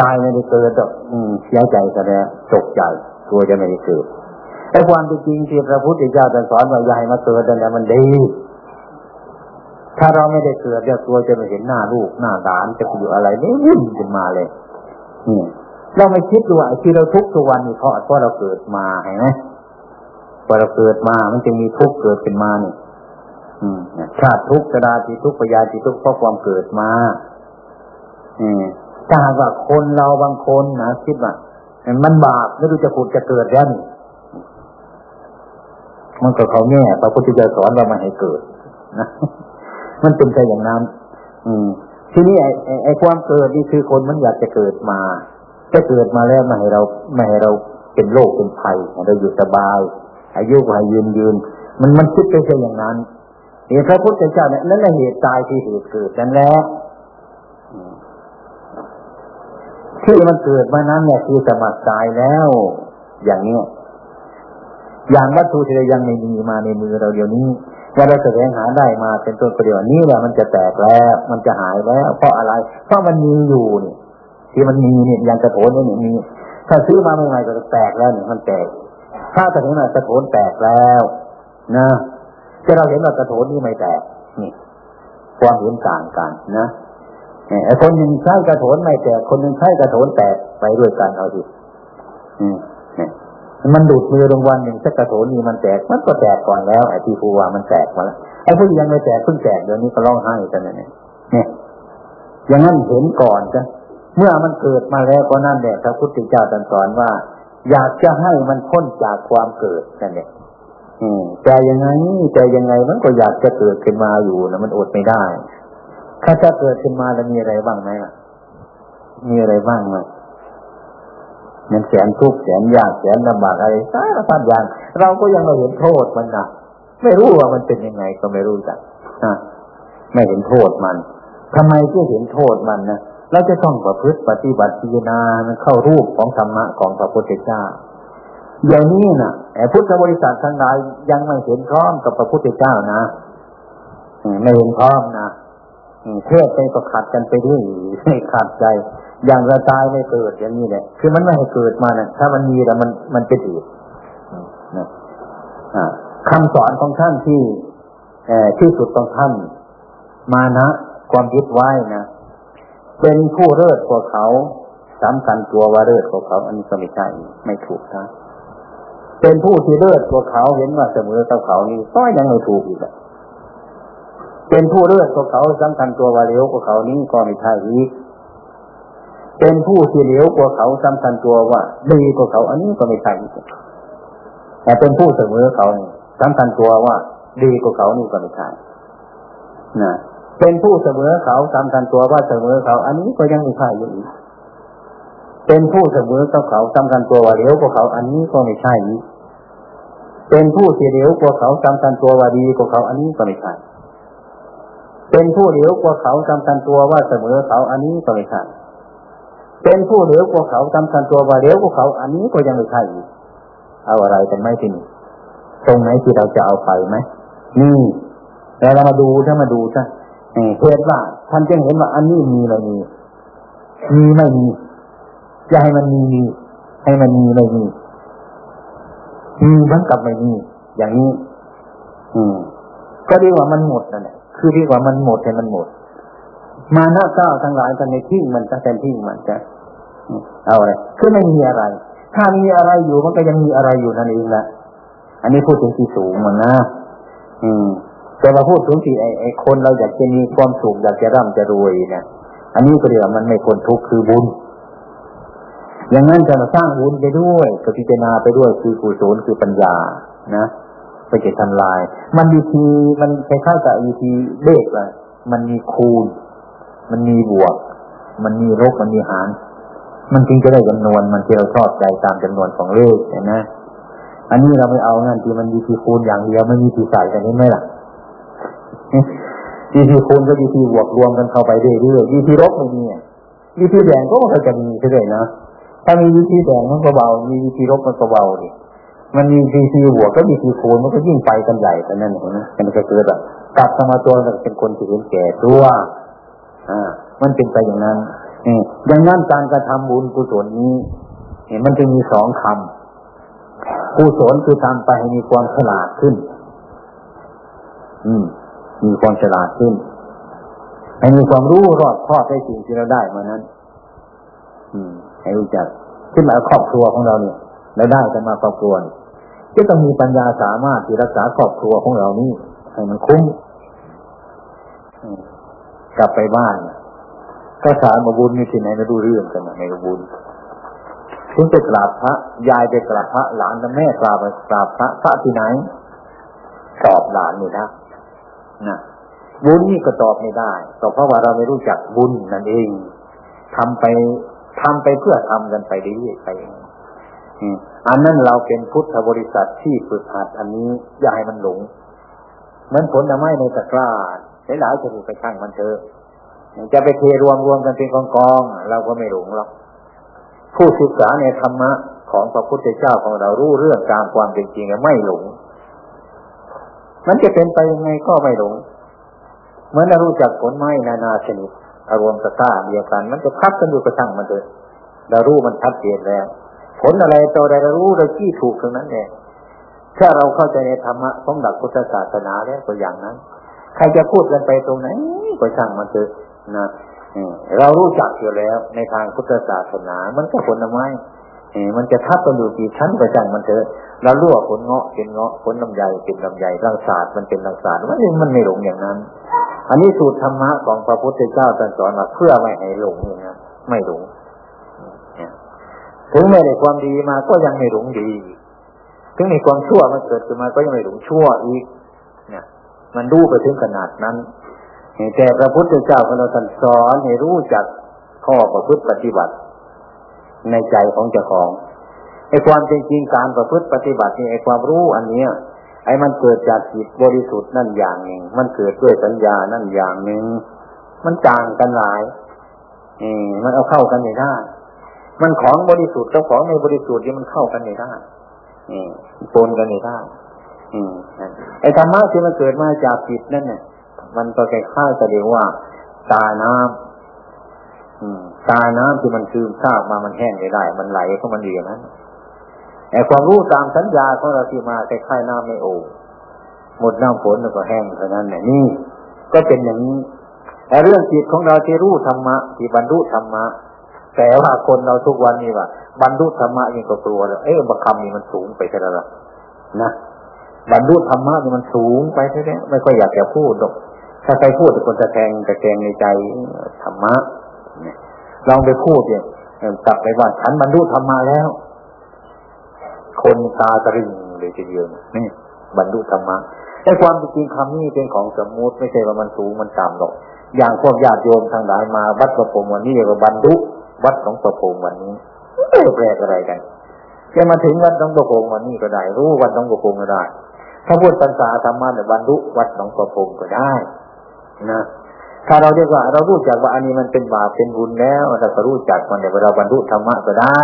ตายไม่ได้เกิดหรอกเสียใจซะแล้วตกใจกลัวจะไม่ได้เกิดแต่ความจริงที่พระพุทธเจ้าท่านสอนว่าอย่าให้มาเกิดแต่มันดี ถ้าเราไม่ได้เกิดเดี๋ยวตัวจะไม่เห็นหน้าลูกหน้าหลานจะไปอยู่อะไรนี่วุ่นขึ้นมาเลยนี่ เราไม่คิดดูว่าที่เราทุกทุกวันนี่เพราะเพราะเราเกิดมาเห็นไหมพอเราเกิดมามันจะมีทุกข์เกิดขึ้นมาเนี่ยชาติทุกข์กระดาติทุกข์ปยาติทุกข์เพราะความเกิดมาอืมถ้าหากว่าคนเราบางคนนะคิดว่ามันบาปไม่รู้จะขุดจะเกิดแล้วนี่มันก็เขาแง่พระพุทธเจ้าสอนเรามาให้เกิดนะมันเป็นแค่อย่างนั้น อืม ทีนี้ไอ้ไอ้ความเกิดนี่คือคนมันอยากจะเกิดมา จะเกิดมาแล้วมาให้เรามาให้เราเป็นโรคเป็นภัยเราอยู่สบาย อายุกว่ายืนยืน มันมันคิดไปแค่อย่างนั้นเห็นพระพุทธเจ้าเนี่ยนั่นแหละเหตุตายที่เหตุเกิดนั่นแหละที่มันเกิดมานั้นเนี่ยคือสมัครตายแล้ว อย่างเนี้ยอย่างวัตถุที่ยังไม่มีมาในมือเราเดี๋ยวนี้ว่าเราแสวงหาได้มาเป็นต้นประเดี๋ยวนี้แหละมันจะแตกแล้ว มันจะหายแล้ว เพราะอะไร เพราะมันมีอยู่นี่ ที่มันมีเนี่ยอย่างกระโถนเนี่ยมีถ้าซื้อมาใหม่ๆก็แตกแล้วเนี่ยมันแตก ถ้าแต่ถึงกระโถนแตกแล้วนะจะเราเห็นว่ากระโถนนี่ไม่แตกนี่ความเห็นต่างกันนะไอ้คนหนึ่งใช้กระโถนไม่แตก คนหนึ่งใช้กระโถนแตกไปด้วยกันเอาสิมันดูดมือลงวันหนึ่งสักกระโถนนี่มันแตก มันก็แตกก่อนแล้วไอ้ที่ผู้ว่ามันแตกมาแล้วไอ้ผู้ยังไม่แตกเพิ่งแตกเดี๋ยวนี้ก็ร้องไห้กันเนี่ยเนี่ยอย่างนั้นเห็นก่อนจ้ะ เมื่อมันเกิดมาแล้วก็นั่นแหละพระพุทธเจ้าตรัสสอนว่า อยากจะให้มันพ้นจากความเกิดนั่นแหละแต่ยังไงแต่ยังไงมันก็อยากจะเกิดขึ้นมาอยู่นะมันอดไม่ได้ ถ้าจะเกิดขึ้นมาแล้วมีอะไรบ้างไหมล่ะ มีอะไรบ้างไหมมันแสนทุกข์แสนยากแสนลำบากอะไรสารพัดอย่าง เราก็ยังไม่เห็นโทษมันนะไม่รู้ว่ามันเป็นยังไงก็ไม่รู้จักนะไม่เห็นโทษมันทำไมที่เห็นโทษมันนะ เราจะต้องประพฤติปฏิบัติพิจารณาเข้ารูปของธรรมะของพระพุทธเจ้าอย่างนี้นะไอ้พุทธบริษัททั้งหลายยังไม่เห็นพร้อมกับพระพุทธเจ้านะไม่เห็นพร้อมนะเทศไปก็ขัดกันไปด้วยขัดใจ อย่างราตายไม่เกิดอย่างนี้แหละคือมันไม่ให้เกิดมานะถ้ามันมีแล้วมันมันเป็นอีกนะคำสอนของท่านที่ที่สุดของท่าน มานะความยึดไว้นะ เป็นผู้เลิศกว่าเขาสำคัญตัวว่าเลิศกว่าเขา อันนี้ก็ไม่ใช่ไม่ถูกนะเป็นผู้ที่เลิศกว่าเขาเห็นว่าเสมอเท่าเขานี่ก็ยังไม่ถูกอีกเป็นผู้เลิศกว่าเขาสำคัญตัวว่าเลวกว่าเขานี้ก็ไม่ใช่อีกเป็นผู้ที่เลวกว่าเขาสำคัญตัวว่าดีกว่าเขา อันนี้ก็ไม่ใช่อีกแต่เป็นผู้เสมอเขาสำคัญตัวว่าดีกว่าเขานี่ก็ไม่ใช่นะ เป็นผู้เสมอเขาสำคัญตัวว่าเสมอเขา อันนี้ก็ยังไม่ใช่อยู่อีกเป็นผู้เสมอกับเขาสำคัญตัวว่าเลี้ยวกว่าเขา อันนี้ก็ไม่ใช่อีกเป็นผู้เสียเลี้ยวกว่าเขาสำคัญตัวว่าดีกว่าเขา อันนี้ก็ไม่ใช่เป็นผู้เลี้ยวกว่าเขาสำคัญตัวว่าเสมอเขา อันนี้ก็ไม่ใช่เป็นผู้เลี้ยวกว่าเขาสำคัญตัวว่าเลี้ยวกว่าเขา อันนี้ก็ยังไม่ใช่อีกเอาอะไรกันไหมที่นี่ตรงไหนที่เราจะเอาไปไหมนี่แล้วเรามาดูถ้ามาดูซะ เหตุว่าท่านจึงเห็นว่า อันนี้มีไม่มีมีไม่มีจะให้มันมีมีให้มันมีไม่มีมีมันกับไม่มีอย่างนี้ อืม ก็เรียกว่ามันหมดนั่นแหละคือเรียกว่ามันหมดให้มันหมด มาหน้าเก้าทั้งหลายกันในทิ้งมันจะเป็นทิ้งมันจะเอาอะไรคือไม่มีอะไร ถ้ามีอะไรอยู่มันก็ยังมีอะไรอยู่นั่นเองแหละอันนี้พูดถึงที่สูงมันนะ อืม แต่เราพูดถึงที่ไอ้ไอ้คนเราอยากจะมีความสุขอยากจะร่ำจะรวยเนี่ยอันนี้ก็เรียกมันไม่คนทุกข์คือบุญ อย่างนั้นจะมาสร้างบุญไปด้วยก็พิจารณาไปด้วยคือกุศลคือปัญญานะไปเก็บทำลาย มันวิธีมันคล้ายๆกับวิธีเลขเลยมันมีคูณ มันมีบวก มันมีลบมันมีหาร มันจึงจะได้จำนวนมันที่เราชอบใจตามจำนวนของเลขเห็นไหมอันนี้เราไม่เอานั่นที่มันวิธีคูณอย่างเดียวไม่มีทีใส่กันนี้ไหมล่ะ วิธีคูณก็วิธีบวกรวมกันเข้าไปเรื่อยๆวิธีลบไม่มีวิธีแบ่งก็มันจะมีเรื่อยๆนะถ้ามีวิธีแบ่งมันก็เบา มีวิธีลบมันก็เบาดิมันมีวิธีบวกก็วิธีคูณมันก็ยิ่งไปกันใหญ่แต่นั่นเห็นไหมมันก็เกิดแบบกลับมาตัวเป็นคนที่เห็นแก่ตัวอ่า มันเป็นไปอย่างนั้นอย่างนั้นการกระทำบุญกุศลนี้เห็นมันจะมีสองคำกุศลคือทำไปให้มีความฉลาดขึ้น อืม มีความฉลาดขึ้นให้มีความรู้รอบครอบในสิ่งที่เราได้มานั้น อืมให้รู้จักขึ้นมาครอบครัวของเราเนี่ยเราได้กันมาครอบครัวจะต้องมีปัญญาสามารถที่รักษาครอบครัวของเรานี่ให้มันคุ้มกลับไปบ้านถ้าสารมาบุญนี่ที่ไหนไม่รู้เรื่องกันไม่รู้บุญคุณไปกราบพระ ยายไปกราบพระ หลานกับแม่กราบไปกราบพระพระที่ไหนตอบหลานนี่นะ นะบุญนี่ก็ตอบไม่ได้ก็เพราะว่าเราไม่รู้จักบุญนั่นเองทำไปทำไปเพื่อทำกันไปเรื่อยไปอันนั้นเราเป็นพุทธบริษัทที่ฝึกหัดอันนี้อย่าให้มันหลงเหมือนผลไม้ในตะกร้าหลายๆจะถูกไปข้างมันเถอะจะไปเทรวมรวมกันเป็นกองกองเราก็ไม่หลงหรอกผู้ศึกษาในธรรมะของพระพุทธเจ้าของเรารู้เรื่องตามความเป็นจริงไม่หลง มันจะเป็นไปยังไงก็ไม่หลงเหมือนเรารู้จักผลไม้นานาชนิดอารมณ์ตะก้าเดียวกัน มันจะพับกันอยู่กระทั่งมันเถอะเรารู้มันชัดเจนแล้ว ผลอะไรตัวใดเรารู้เราที่ถูกตรงนั้นเองถ้าเราเข้าใจในธรรมะของหลักพุทธศาสนาแล้วตัวอย่างนั้น ใครจะพูดกันไปตรงไหนก็ช่างมันเถอะนะเรารู้จักอยู่แล้วในทางพุทธศาสนา มันก็ผลไม้ มันจะทับกันอยู่กี่ชั้นก็ช่างมันเถอะเราลวกผลเงาะเป็นเงาะผลลำไยเป็นลำไยรังศาสตร์มันเป็นรังศาสตร์มันมันไม่หลงอย่างนั้น อันนี้สูตรธรรมะของพระพุทธเจ้าตรัสสอนมาเพื่อไม่ให้หลงอย่างนั้นไม่หลงถึงไม่ได้ความดีมาก็ยังไม่หลงดีถึงมีความชั่วมันเกิดขึ้นมาก็ยังไม่หลงชั่วอีกเนี่ยมันรู้ไปถึงขนาดนั้นแต่พระพุทธเจ้าของเราท่านสอนให้รู้จักข้อประพฤติปฏิบัติ ในใจของเจ้าของไอ้ความจริงการประพฤติปฏิบัตินี่ไอ้ความรู้อันเนี้ย ไอ้มันเกิดจากจิตบริสุทธิ์นั่นอย่างหนึ่ง มันเกิดด้วยสัญญานั่นอย่างหนึ่ง มันต่างกันหลายอืมมันเอาเข้ากันไม่ได้ มันของบริสุทธิ์กับของในบริสุทธิ์นี่มันเข้ากันไม่ได้อืมปนกันไม่ได้อืมไอ้ธรรมะที่มันเกิดมาจากจิตนั่นเนี่ย มันก็คล้ายๆจะเรียกว่าตาน้ำอืม ตาน้ำที่มันซึมซาบมามันแห้งไม่ได้ มันไหลเข้ามันเรียนั้นแต่ความรู้ตามสัญญาของเราที่มาคล้ายๆน้ำไม่โอหมดน้ำฝนแล้วก็แห้งเท่านั้นเนี่ยนี่ ก็เป็นอย่างนี้แต่เรื่องจิตของเราที่รู้ธรรมะที่บรรลุธรรมะแต่ว่าคนเราทุกวันนี้ว่าบรรลุธรรมะยังก็กลัวเลยเอ๊ะบางคำนี่มันสูงไปเท่าไหร่นะบรรลุธรรมะนี่มันสูงไปเท่าไหร่ไม่ค่อยอยากจะพูดหรอกถ้าใครพูดคนจะแทงจะแทงในใจธรรมะ ลองไปพูดเนี่ยกลับไปว่าฉันบรรลุธรรมะแล้ว คนตาตรึงเลยทีเดียวนี่บรรลุธรรมะแต่ความจริงคำนี้เป็นของสมมุติไม่ใช่ว่ามันสูงมันต่ำหรอก อย่างพวกญาติโยมทางหลายมาวัดประพงวันนี้เรียกว่าบรรลุวัดของประพงวันนี้แปลกอะไรกันจะมาถึงวัดของประพงวันนี้ก็ได้ รู้วัดของประพงก็ได้ ถ้าพูดภาษาธรรมะเนี่ยบรรลุวัดของประพงก็ได้นะ ถ้าเราเรียกว่า เรารู้จักว่าอันนี้มันเป็นบาปเป็นบุญแล้วเราก็รู้จักมันเดี๋ยวเราบรรลุธรรมะก็ได้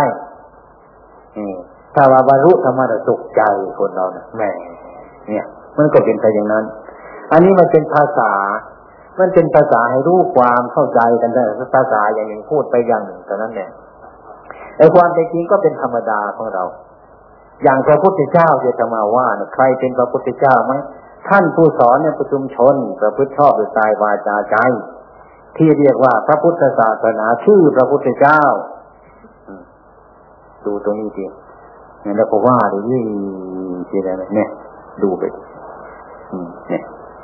ถ้าว่าบรรลุธรรมะเราตกใจคนเราเนี่ยแหมเนี่ย มันก็เป็นไปอย่างนั้น อันนี้มันเป็นภาษา มันเป็นภาษาให้รู้ความเข้าใจกันได้ภาษาอย่างหนึ่งพูดไปอย่างหนึ่งแต่นั้นเนี่ยไอ้ความเป็นจริงก็เป็นธรรมดาของเรา อย่างพระพุทธเจ้าจะมาว่าใครเป็นพระพุทธเจ้าไหม ท่านผู้สอนในประชุมชนประพฤติชอบโดยกายวาจาใจ ที่เรียกว่าพระพุทธศาสนาชื่อพระพุทธเจ้าดูตรงนี้ทีเนี่ยแล้วก็ว่าดูนี่ทีนั้นเนี่ย ดูไปเนี่ย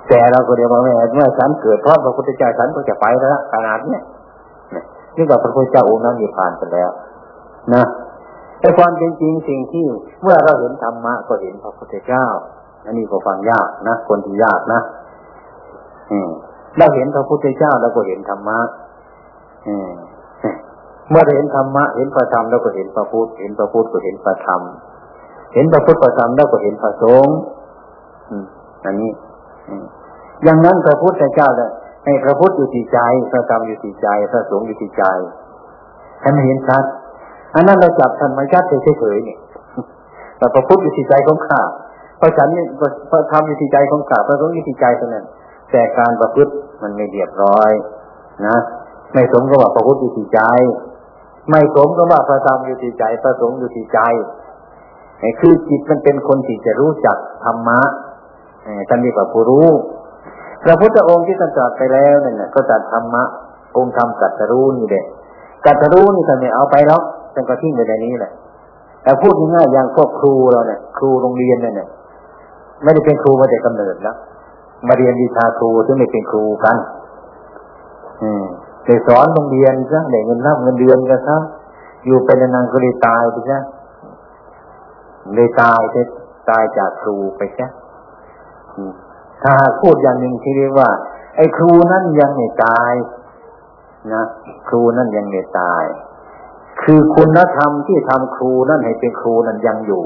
แต่เราก็เรียกว่าแม่เมื่อฉันเกิดเพราะพระพุทธเจ้าฉันก็จะไปแล้วขนาดเนี้ยนี่ว่าพระพุทธเจ้าองค์นั้นมีผ่านไปแล้ว นะแต่ความจริงสิ่งที่เมื่อเราเห็นธรรมะก็เห็นพระพุทธเจ้า อันนี้ก็ฟังยากนะคนที่ยากนะอืมเราเห็นพระพุทธเจ้าเราก็เห็นธรรมะอืมเมื่อเห็นธรรมะเห็นพระธรรมแล้วก็เห็นพระพุทธเห็นพระพุทธก็เห็นพระธรรมเห็นพระพุทธพระธรรมแล้วก็เห็นพระสงฆ์อันนี้อย่างนั้นพระพุทธเจ้าเนี่ยให้พระพุทธอยู่ที่ใจพระธรรมอยู่ที่ใจพระสงฆ์อยู่ที่ใจให้มันเห็นชัดอันนั้นเราจับธรรมชาติเฉยๆนี่แต่พระพุทธอยู่ที่ใจของข้า พระฉันนี่พระธรรมอยู่ที่ใจของข้าพระสงฆ์อยู่ที่ใจเท่านั้นแต่การประพฤติมันไม่เรียบร้อย นะไม่สมกับว่าพระพุทธอยู่ที่ใจ ไม่สมกับว่าพระธรรมอยู่ที่ใจพระสงฆ์อยู่ที่ใจคือจิตมันเป็นคนที่จะรู้จักธรรมะท่านเรียกว่าผู้รู้พระพุทธองค์ที่ท่านตรัสไปแล้วเนี่ยก็จัดธรรมะองค์ธรรมกัตรู้นี่เด็กัตรู้นี่ท่านไม่เอาไปแล้วท่านก็ทิ้งไปในนี้แหละแต่พูดง่ายๆอย่างพวกครูเราเนี่ย ครูโรงเรียนเนี่ย ไม่ได้เป็นครูมาแต่กำเนิดแล้วมาเรียนวิชาครูถึงไม่เป็นครูกัน อืมไปสอนโรงเรียนซะได้เงินรับเงินเดือนกันซะอยู่ไปนานๆก็เลยตายไปซะเลยตายจะตายจากครูไปซะถ้าพูดอย่างหนึ่งที่เรียกว่า ไอ้ครูนั่นยังไม่ตายนะครูนั่นยังไม่ตาย คือคุณธรรมที่ทำครูนั่นให้เป็นครูนั่นยังอยู่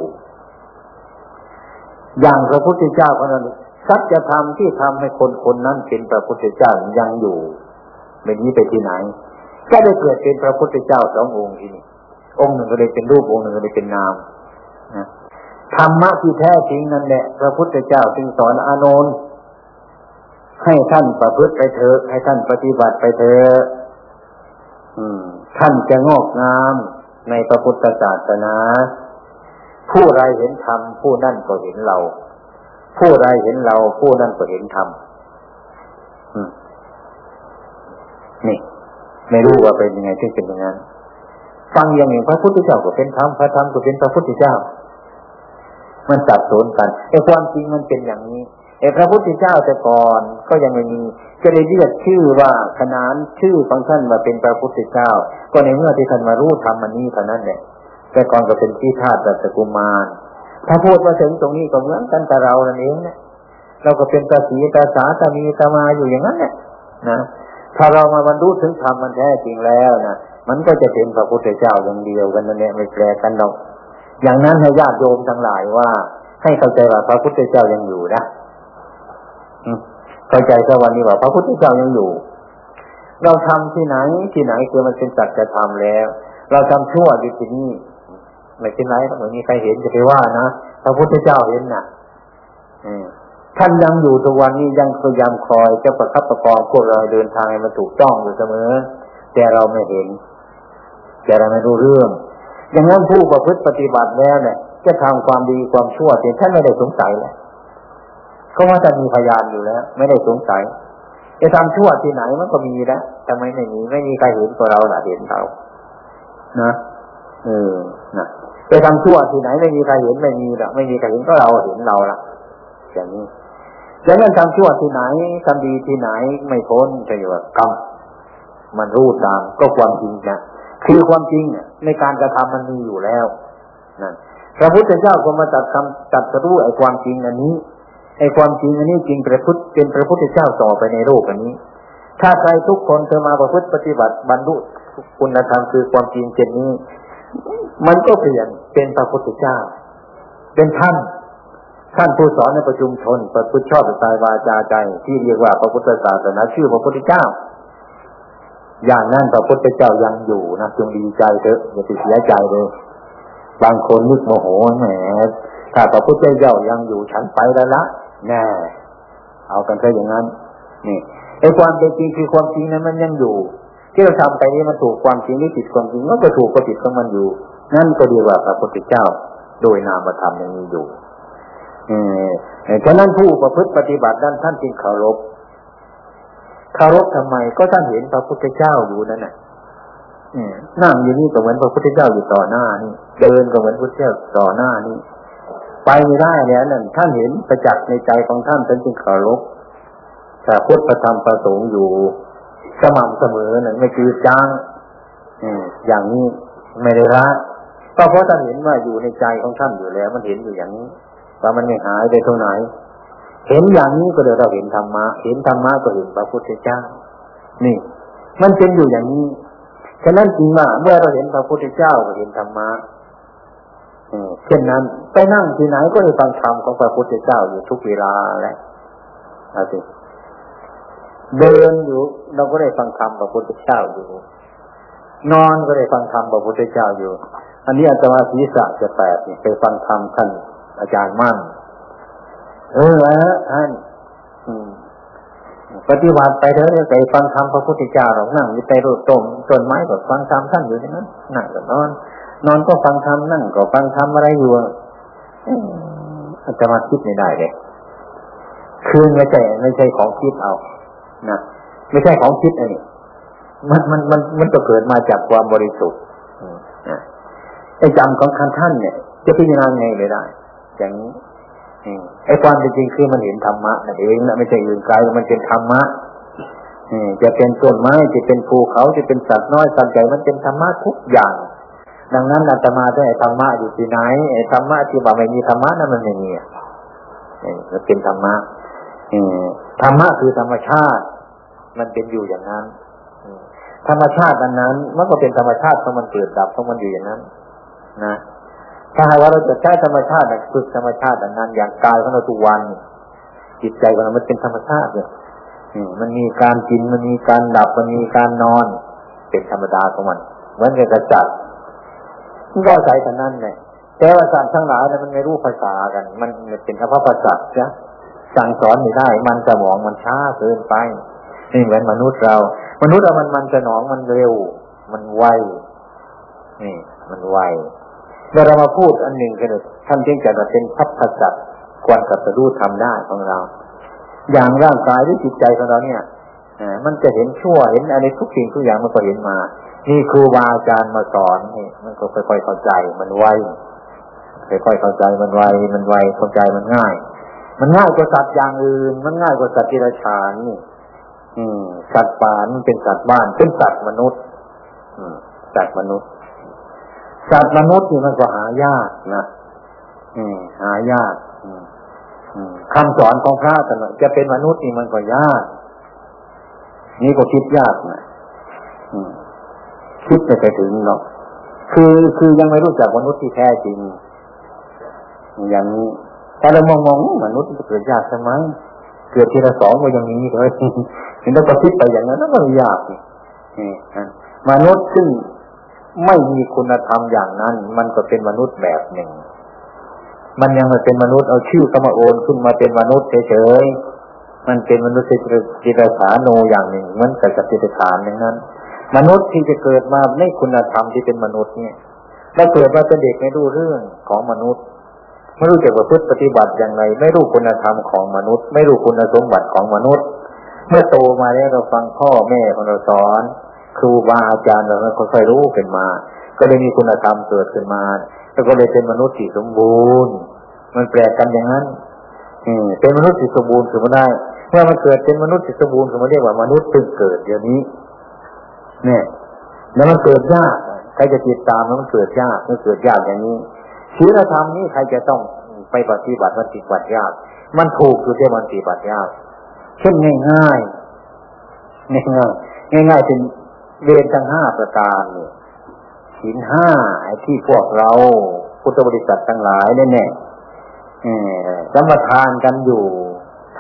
อย่างพระพุทธเจ้าคนนั้นสัจธรรมที่ทำให้คนคนนั้นเป็นพระพุทธเจ้ายังอยู่ไม่นี้ไปที่ไหน ก็ได้เกิดเป็นพระพุทธเจ้าสององค์ที่นี่องค์หนึ่งก็เลยเป็นรูปองค์หนึ่งก็เลยเป็นนามนะธรรมะที่แท้จริงนั่นแหละพระพุทธเจ้าจึงสอนอานนท์ให้ท่านประพฤติไปเถอะให้ท่านปฏิบัติไปเถอะท่านจะงอกงามในพระพุทธศาสนา ผู้ใดเห็นธรรมผู้นั่นก็เห็นเรา ผู้ใดเห็นเรา ผู้นั่นก็เห็นธรรมนี่ไม่รู้ว่าเป็นยังไงที่เป็นอย่างนั้นฟังอย่างหนึ่งพระพุทธเจ้าก็เป็นธรรมพระธรรมก็เป็นพระพุทธเจ้า มันสับสนกันไอ้ความจริงมันเป็นอย่างนี้ไอ้พระพุทธเจ้าแต่ก่อนก็ยังไม่มีก็เลยเรียกชื่อว่าขนานชื่อของท่านมาเป็นพระพุทธเจ้า ก็ในเมื่อที่ท่านมารู้ธรรมมันนี้เท่านั้นแหละ แต่ก่อนก็เป็นที่ธาตุตะกุมาร ถ้าพูดมาถึงตรงนี้ก็เหมือนกันแต่เรานั่นเองเนี่ยเราก็เป็นตาสีตาสาตามีตามาอยู่อย่างนั้นแหละนะถ้าเรามาบรรลุถึงธรรมมันแท้จริงแล้วนะมันก็จะเป็นพระพุทธเจ้าอย่างเดียวกันนั่นแหละไม่แปลกันหรอกอย่างนั้นให้ญาติโยมทั้งหลายว่า ให้เข้าใจว่าพระพุทธเจ้ายังอยู่นะเข้าใจแค่วันนี้ว่าพระพุทธเจ้ายังอยู่ เราทำที่ไหนที่ไหนคือมันเป็นสัจธรรมแล้ว เราทำชั่วอยู่ที่นี่ ไม่เป็นไรไม่มีใครเห็นจะไปว่านะพระพุทธเจ้าเห็นนะท่านยังอยู่ทุกวันนี้ยังพยายามคอยจะประคับประคองพวกเราเดินทางให้มันถูกต้องอยู่เสมอ แต่เราไม่เห็น แต่เราไม่รู้เรื่องอย่างนั้นผู้ประพฤติปฏิบัติแล้วเนี่ยจะทำความดีความชั่วแต่ท่านไม่ได้สงสัยเลยเพราะว่าจะมีพยานอยู่แล้ว ไม่ได้สงสัย จะทำชั่วที่ไหนมันก็มีแล้วทำไมไม่มีไม่มีใครเห็นตัวเราหละเห็นเรานะเออนะ จะทำชั่วที่ไหนไม่มีใครเห็นไม่มีหรอกไม่มีใครเห็นก็เราเห็นเราละอย่างนี้แล้วนั่นทำชั่วที่ไหนทำดีที่ไหนไม่พ้นจะอยู่กรรมมันรู้ตามก็ความจริงนะคือความจริงในการกระทำมันมีอยู่แล้วนั่นพระพุทธเจ้าก็มาตัดคำตัดรู้ไอ้ความจริงอันนี้ไอ้ความจริงอันนี้จริงพระพุทธเป็นพระพุทธเจ้าต่อไปในโลกอันนี้ ถ้าใครทุกคนจะมาประพฤติปฏิบัติบรรลุคุณธรรมคือความจริงเช่นนี้ มันก็เปลี่ยนเป็นพระพุทธเจ้า เป็นท่านท่านผู้สอนในประชุมชนประพฤติชอบตายวาจาใจ ที่เรียกว่าพระพุทธศาสนาชื่อพระพุทธเจ้า อย่างนั้นพระพุทธเจ้ายังอยู่นะจงดีใจเถอะอย่าไปเสียใจเลยบางคนนึกโมโหแหมถ้าพระพุทธเจ้ายังอยู่ฉันไปแล้วละแน่เอากันแค่อย่างนั้น นี่ไอ้ความเป็นจริงคือความจริงนั้นมันยังอยู่ ที่เราทำไปนี้มันถูกความจริงหรือผิดความจริงมันก็ถูกก็ผิดของมันอยู่ นั่นก็ดีกว่าพระพุทธเจ้า โดยนามธรรมยังมีอยู่ฉะนั้นผู้ประพฤติปฏิบัติด้านท่านจึงเคารพเคารพทำไมก็ท่านเห็นพระพุทธเจ้าอยู่นั่นแหละนั่งอยู่นี่ก็เหมือนพระพุทธเจ้าอยู่ต่อหน้านี่ เดินก็เหมือนพระพุทธเจ้าต่อหน้านี่ไปไม่ได้เนี่ยนั่นท่านเห็นประจักษ์ในใจของท่านท่านจึงเคารพแต่พุทธธรรมประสงค์อยู่ สม่ำเสมอนั่นไม่คือจางอย่างนี้ไม่ได้ละก็เพราะท่านเห็นว่าอยู่ในใจของท่านอยู่แล้ว มันเห็นอยู่อย่างนี้ว่ามันไม่หายไปตรงไหน เห็นอย่างนี้ก็เลยวเราเห็นธรรมะเห็นธรรมะก็เห็นพระพุทธเจ้า นี่ มันเป็นอยู่อย่างนี้ฉะนั้นจริงว่าเมื่อเราเห็นพระพุทธเจ้าก็เห็นธรรมะเช่นนั้นไปนั่งที่ไหนก็ได้ฟังธรรมของพระพุทธเจ้าอยู่ทุกเวลาแหละเอาสิ เดินอยู่ เราก็ได้ฟังธรรมพระพุทธเจ้าอยู่ นอนก็ได้ฟังธรรมพระพุทธเจ้าอยู่ อันนี้อาจารย์ศีรษะจะแตกไปฟังธรรมท่านอาจารย์มั่นเออฮะท่านปฏิบัติไปเถอะไปฟังธรรมพระพุทธเจ้าเรานั่งอยู่ใต้รูปต้มต้นไม้ก็ฟังธรรมท่านอยู่ที่นั้นนั่งก็นอน นอนก็ฟังธรรมนั่งก็ฟังธรรมอะไรอยู่อาจจะมาคิดไม่ได้เลยคือไม่ใช่ไม่ใช่ของคิดเอา นะไม่ใช่ของคิดอันนี้มันมันมันมันจะเกิดมาจากความบริสุทธิ์ไอ้จำของคันท่านเนี่ย จะพิจารณาไงเลยได้ อย่างนี้ไอ้ความจริงคือมันเห็นธรรมะนั่นเองนะไม่ใช่อื่นไกลมันเป็นธรรมะจะเป็นต้นไม้จะเป็นภูเขาจะเป็นสัตว์น้อยสัตว์ใหญ่มันเป็นธรรมะทุกอย่าง ดังนั้นอาตมาได้ธรรมะอยู่ที่ไหนไอ้ธรรมะที่บอกไม่มีธรรมะนั่นมันไม่มีมันเป็นธรรมะธรรมะคือธรรมชาติ มันเป็นอยู่อย่างนั้นธรรมชาติอันนั้นมันก็เป็นธรรมชาติของมันเกิดดับของมันอยู่อย่างนั้น นะถ้าหากว่าเราจะใช้ธรรมชาติฝึกธรรมชาติอันนั้น อย่างกายของเราทุกวัน จิตใจของเรามันเป็นธรรมชาติเลยมันมีการกินมันมีการดับมันมีการนอน เป็นธรรมดาของมันเหมือนกับกระจัดก็ใช้แต่นั้นเลยแต่ว่าสัตว์ทั้งหลายนั้นมันไม่รู้ภาษากัน มันเป็นอภพสัตว์จ้ะสั่งสอนไม่ได้ มันสมองมันช้าเกินไป นี่เหมือนมนุษย์เรา มนุษย์เรามันมันสนองมันเร็ว มันไวนี่ มันไวเมื่อเรามาพูดอันหนึ่งกันท่านจึงจะเป็นพัฒจัตควรกับจะรู้ทำได้ของเรา อย่างร่างกายหรือจิตใจของเราเนี่ยมันจะเห็นชั่วเห็นอะไรทุกสิ่งทุกอย่างมันก็เห็นมานี่ครูบาอาจารย์มาสอนนี่มันก็ค่อยๆเข้าใจ มันไวค่อยๆเข้าใจมันไวมันไวเข้าใจมันง่าย มันง่ายกว่าสัตว์อย่างอื่น มันง่ายกว่าสัตว์ที่ราชานนี่ สัตว์ป่ามันเป็นสัตว์บ้านเป็นสัตว์มนุษย์อืมสัตว์มนุษย์ สัตว์มนุษย์นี่มันก็หายากนะอืมหายากคำสอนของพระกันจะเป็นมนุษย์นี่มันก็ยาก นี่ก็คิดยากนะคิดไม่ไปถึงหรอกคือคือยังไม่รู้จักมนุษย์ที่แท้จริง อย่างนี้ถ้าเรามองมองมนุษย์จะเกิดยากใช่ไหมเกิดทีละสองก็ยังนี้เลย แล้วก็คิดไปอย่างนั้นก็ยากนี่มนุษย์ซึ่งไม่มีคุณธรรมอย่างนั้น มันก็เป็นมนุษย์แบบหนึ่ง มันยังม่เป็นมนุษย์เอาชื่อกรรมโอนขึ้นมาเป็นมนุษย์เฉยๆ มันเป็นมนุษย์จิตสาโนอย่างหนึ่งเหมือนกับสติฐานอย่างนั้น มนุษย์ที่จะเกิดมาในคุณธรรมที่เป็นมนุษย์เนี่ยถ้าเกิดมาเป็นเด็กไม่รู้เรื่องของมนุษย์ ไม่รู้จักว่าพฤติปฏิบัติอย่างไร ไม่รู้คุณธรรมของมนุษย์ ไม่รู้คุณสมบัติของมนุษย์ เมื่อโตมาแล้วเราฟังพ่อแม่ของเราสอน ครูบาอาจารย์เราค่อยๆรู้ขึ้นมา ก็เลยมีคุณธรรมเกิดขึ้นมา แล้วก็เลยเป็นมนุษย์ที่สมบูรณ์ มันแปลกกันอย่างนั้นอืมเป็นมนุษย์ที่สมบูรณ์ขึ้นมาได้เมื่อมันเกิดเป็นมนุษย์ที่สมบูรณ์ขึ้นมาเรียกว่ามนุษย์ตึงเกิดเดี๋ยวนี้ เนี่ย แล้วมันเกิดยากใครจะติดตามมันเกิดยากมันเกิดยากอย่างนี้ศีลธรรมนี้ใครจะต้องไปปฏิบัติมันปฏิบัติยาก มันถูกอยู่ที่มันปฏิบัติยาก เช่นง่ายๆง่ายๆง่ายๆเป็นเวรทั้งห้าประการเนี่ยศีลห้าไอ้ที่พวกเราพุทธบริษัททั้งหลายเนี่ยเนี่ยสมทานกันอยู่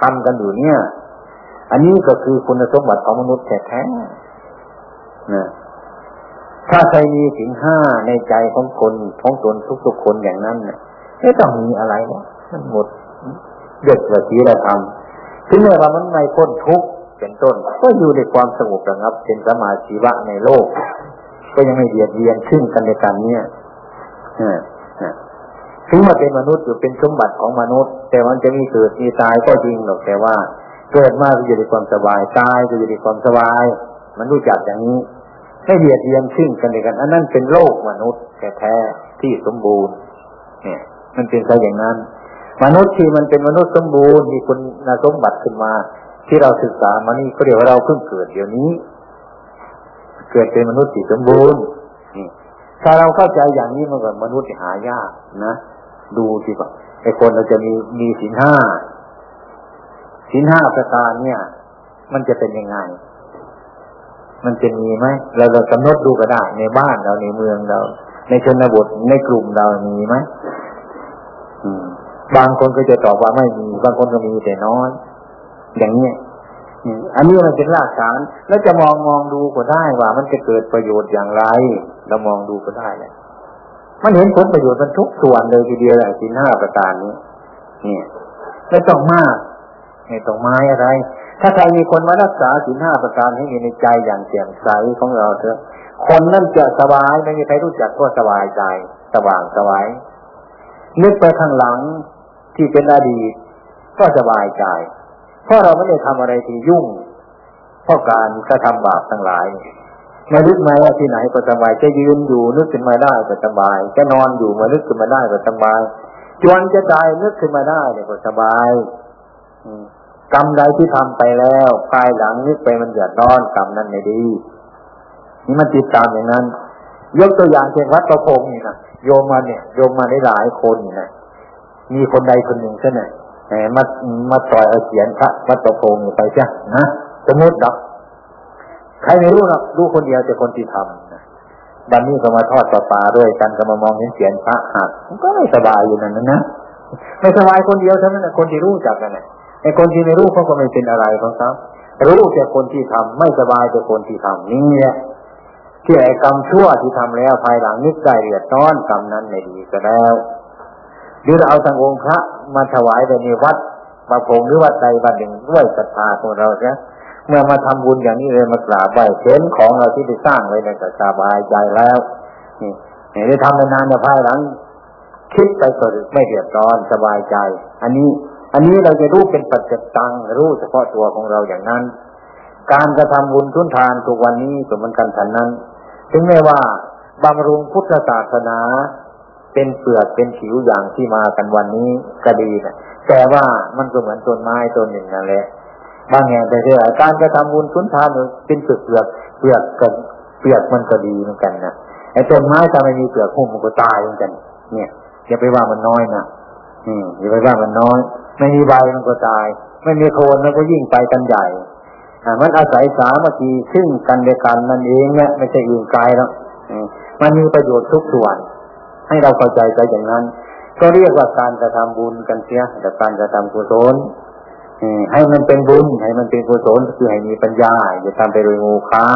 ทำกันอยู่เนี่ย อันนี้ก็คือคุณสมบัติของมนุษย์แท้ๆนะถ้าใครมีศีลห้าในใจของคนของตนทุกๆคนอย่างนั้นเนี่ยไม่ต้องมีอะไรนะมันหมดเด็ดละศีลธรรม ถึงแม้ว่ามันไม่พ้นทุกข์เป็นต้น ก็อยู่ในความสงบระงับ เป็นสมาธิวะในโลก ก็ยังไม่เบียดเบียนขึ้นกันในการเนี้ยถึงมาเป็นมนุษย์อยู่เป็นสมบัติของมนุษย์ แต่มันจะมีเกิดมีตายก็จริงหรอกแต่ว่า เกิดมาก็อยู่ในความสบายตายก็อยู่ในความสบาย มันรู้จักอย่างนี้ไม่เบียดเบียนขึ้นกันในกัน อันนั้นเป็นโลกมนุษย์แท้ๆที่สมบูรณ์ เนี่ย มันเป็นซะอย่างนั้น มนุษย์ที่มันเป็นมนุษย์สมบูรณ์มีคุณ สมบัติขึ้นมา ที่เราศึกษามานี่ก็เดี๋ยวเราเพิ่งเกิดเดี๋ยวนี้ เกิดเป็นมนุษย์ที่สมบูรณ์ถ้าเราเข้าใจอย่างนี้มันก็มนุษย์หายากนะดูสิว่าไอ้คนเราจะมีมีสินห้าสินห้าประการเนี่ย มันจะเป็นยังไง มันจะมีไหมเราเรากำหนดดูก็ได้ในบ้านเราในเมืองเรา ในชนบทในกลุ่มเรามีไหม บางคนก็จะตอบว่าไม่มี บางคนก็มีแต่น้อย อย่างนี้อันนี้มันเป็นรากฐาน แล้วจะมองมองดูก็ได้ว่า มันจะเกิดประโยชน์อย่างไร เรามองดูก็ได้แหละมันเห็นผลประโยชน์มันทุกส่วนเลยทีเดียวแหละสินห้าประการนี้ เนี่ยไม่ต้องมากไม่ต้องไม้อะไร ถ้าใครมีคนมารักษาสินห้าประการให้มีในใจอย่างแจ่มใสของเราเถอะ คนนั่นจะสบายไม่มีใครรู้จักก็สบายใจ สว่างสวายนึกไปข้างหลัง ที่เป็นอดีตก็สบายใจ เพราะเราไม่ได้ทำอะไรที่ยุ่ง เพราะการกระทำบาปทั้งหลายมานึกมาว่าที่ไหนก็สบายจะยืนอยู่นึกขึ้นมาได้ก็สบาย จะนอนอยู่มานึกขึ้นมาได้ก็สบายจวนจะตายนึกขึ้นมาได้เนี่ยก็สบายกรรมใดที่ทำไปแล้วภายหลังนึกไปมันเดือดร้อนกรรมนั้นไม่ดี นี่มันติดตามอย่างนั้น ยกตัวอย่างเช่นวัดประพงนี่นะโยมมาเนี่ยโยมมาได้หลายคนนี่นะ มีคนใดคนหนึ่งใช่ไหมมามาต่อยเอาเขียนพระวัดประพงไปใช่นะสมมติดับใครไม่รู้หรอกรู้คนเดียวแต่คนที่ทำบันนี้ก็มาทอดต่อปลาด้วยกันก็มามองเห็นเสียนพระหักมันก็ไม่สบายอยู่นั่นนะไม่สบายคนเดียวเท่านั้นคนที่รู้จักกันเนี่ยไอ้คนที่ไม่รู้เขาก็ไม่เป็นอะไรของเขารู้แต่คนที่ทำไม่สบายแต่คนที่ทำนี่แหละที่ไอ้กรรมชั่วที่ทำแล้วภายหลังนึกใจเดือดร้อนกรรมนั้นไม่ดีก็แล้ว หรือเราเอาทางองค์พระมาถวายในวัดมาพงหรือวัดใดวัดหนึ่งด้วยศรัทธาของเราเนี่ยเมื่อมาทำบุญอย่างนี้เลยมากราบไหว้เห็นของเราที่ได้สร้างไว้ในกสบายใจแล้วนี่นี่ได้ทำนานๆในภายหลัง คิดไปก็ไม่เดือดร้อนสบายใจ อันนี้ อันนี้เราจะรู้เป็นปัจจตังรู้เฉพาะตัวของเราอย่างนั้น การกระทำบุญทุนทานทุกวันนี้ก็เหมือนกันฉันนั้น ถึงแม้ว่าบำรุงพุทธศาสนา เป็นเปลือกเป็นผิวอย่างที่มากันวันนี้ก็ดีนะแต่ว่ามันก็เหมือนต้นไม้ต้นหนึ่งนั่นแหละบางแห่งแต่เรื่องการจะทำบุญทุนทานเป็นเปลือกเปลือกเปลือกกับเปลือกมันก็ดีเหมือนกันนะไอ้ต้นไม้ถ้าไม่มีเปลือกหุ้มมันก็ตายเหมือนกัน เนี่ยอย่าไปว่ามันน้อยนะอืมอย่าไปว่ามันน้อย ไม่มีใบมันก็ตาย ไม่มีโคนมันก็ยิ่งไปกันใหญ่อมันอาศัยสามัคคีซึ่งกันและกันนั่นเองเนี่ยไม่ใช่อื่นไกลแล้วมันมีประโยชน์ทุกส่วน ให้เราเข้าใจใจอย่างนั้น ก็เรียกว่าการกระทำบุญกันเสียแต่การกระทำกุศลให้มันเป็นบุญให้มันเป็นกุศลคือให้มีปัญญาอย่าทำไปโดยโมฆะ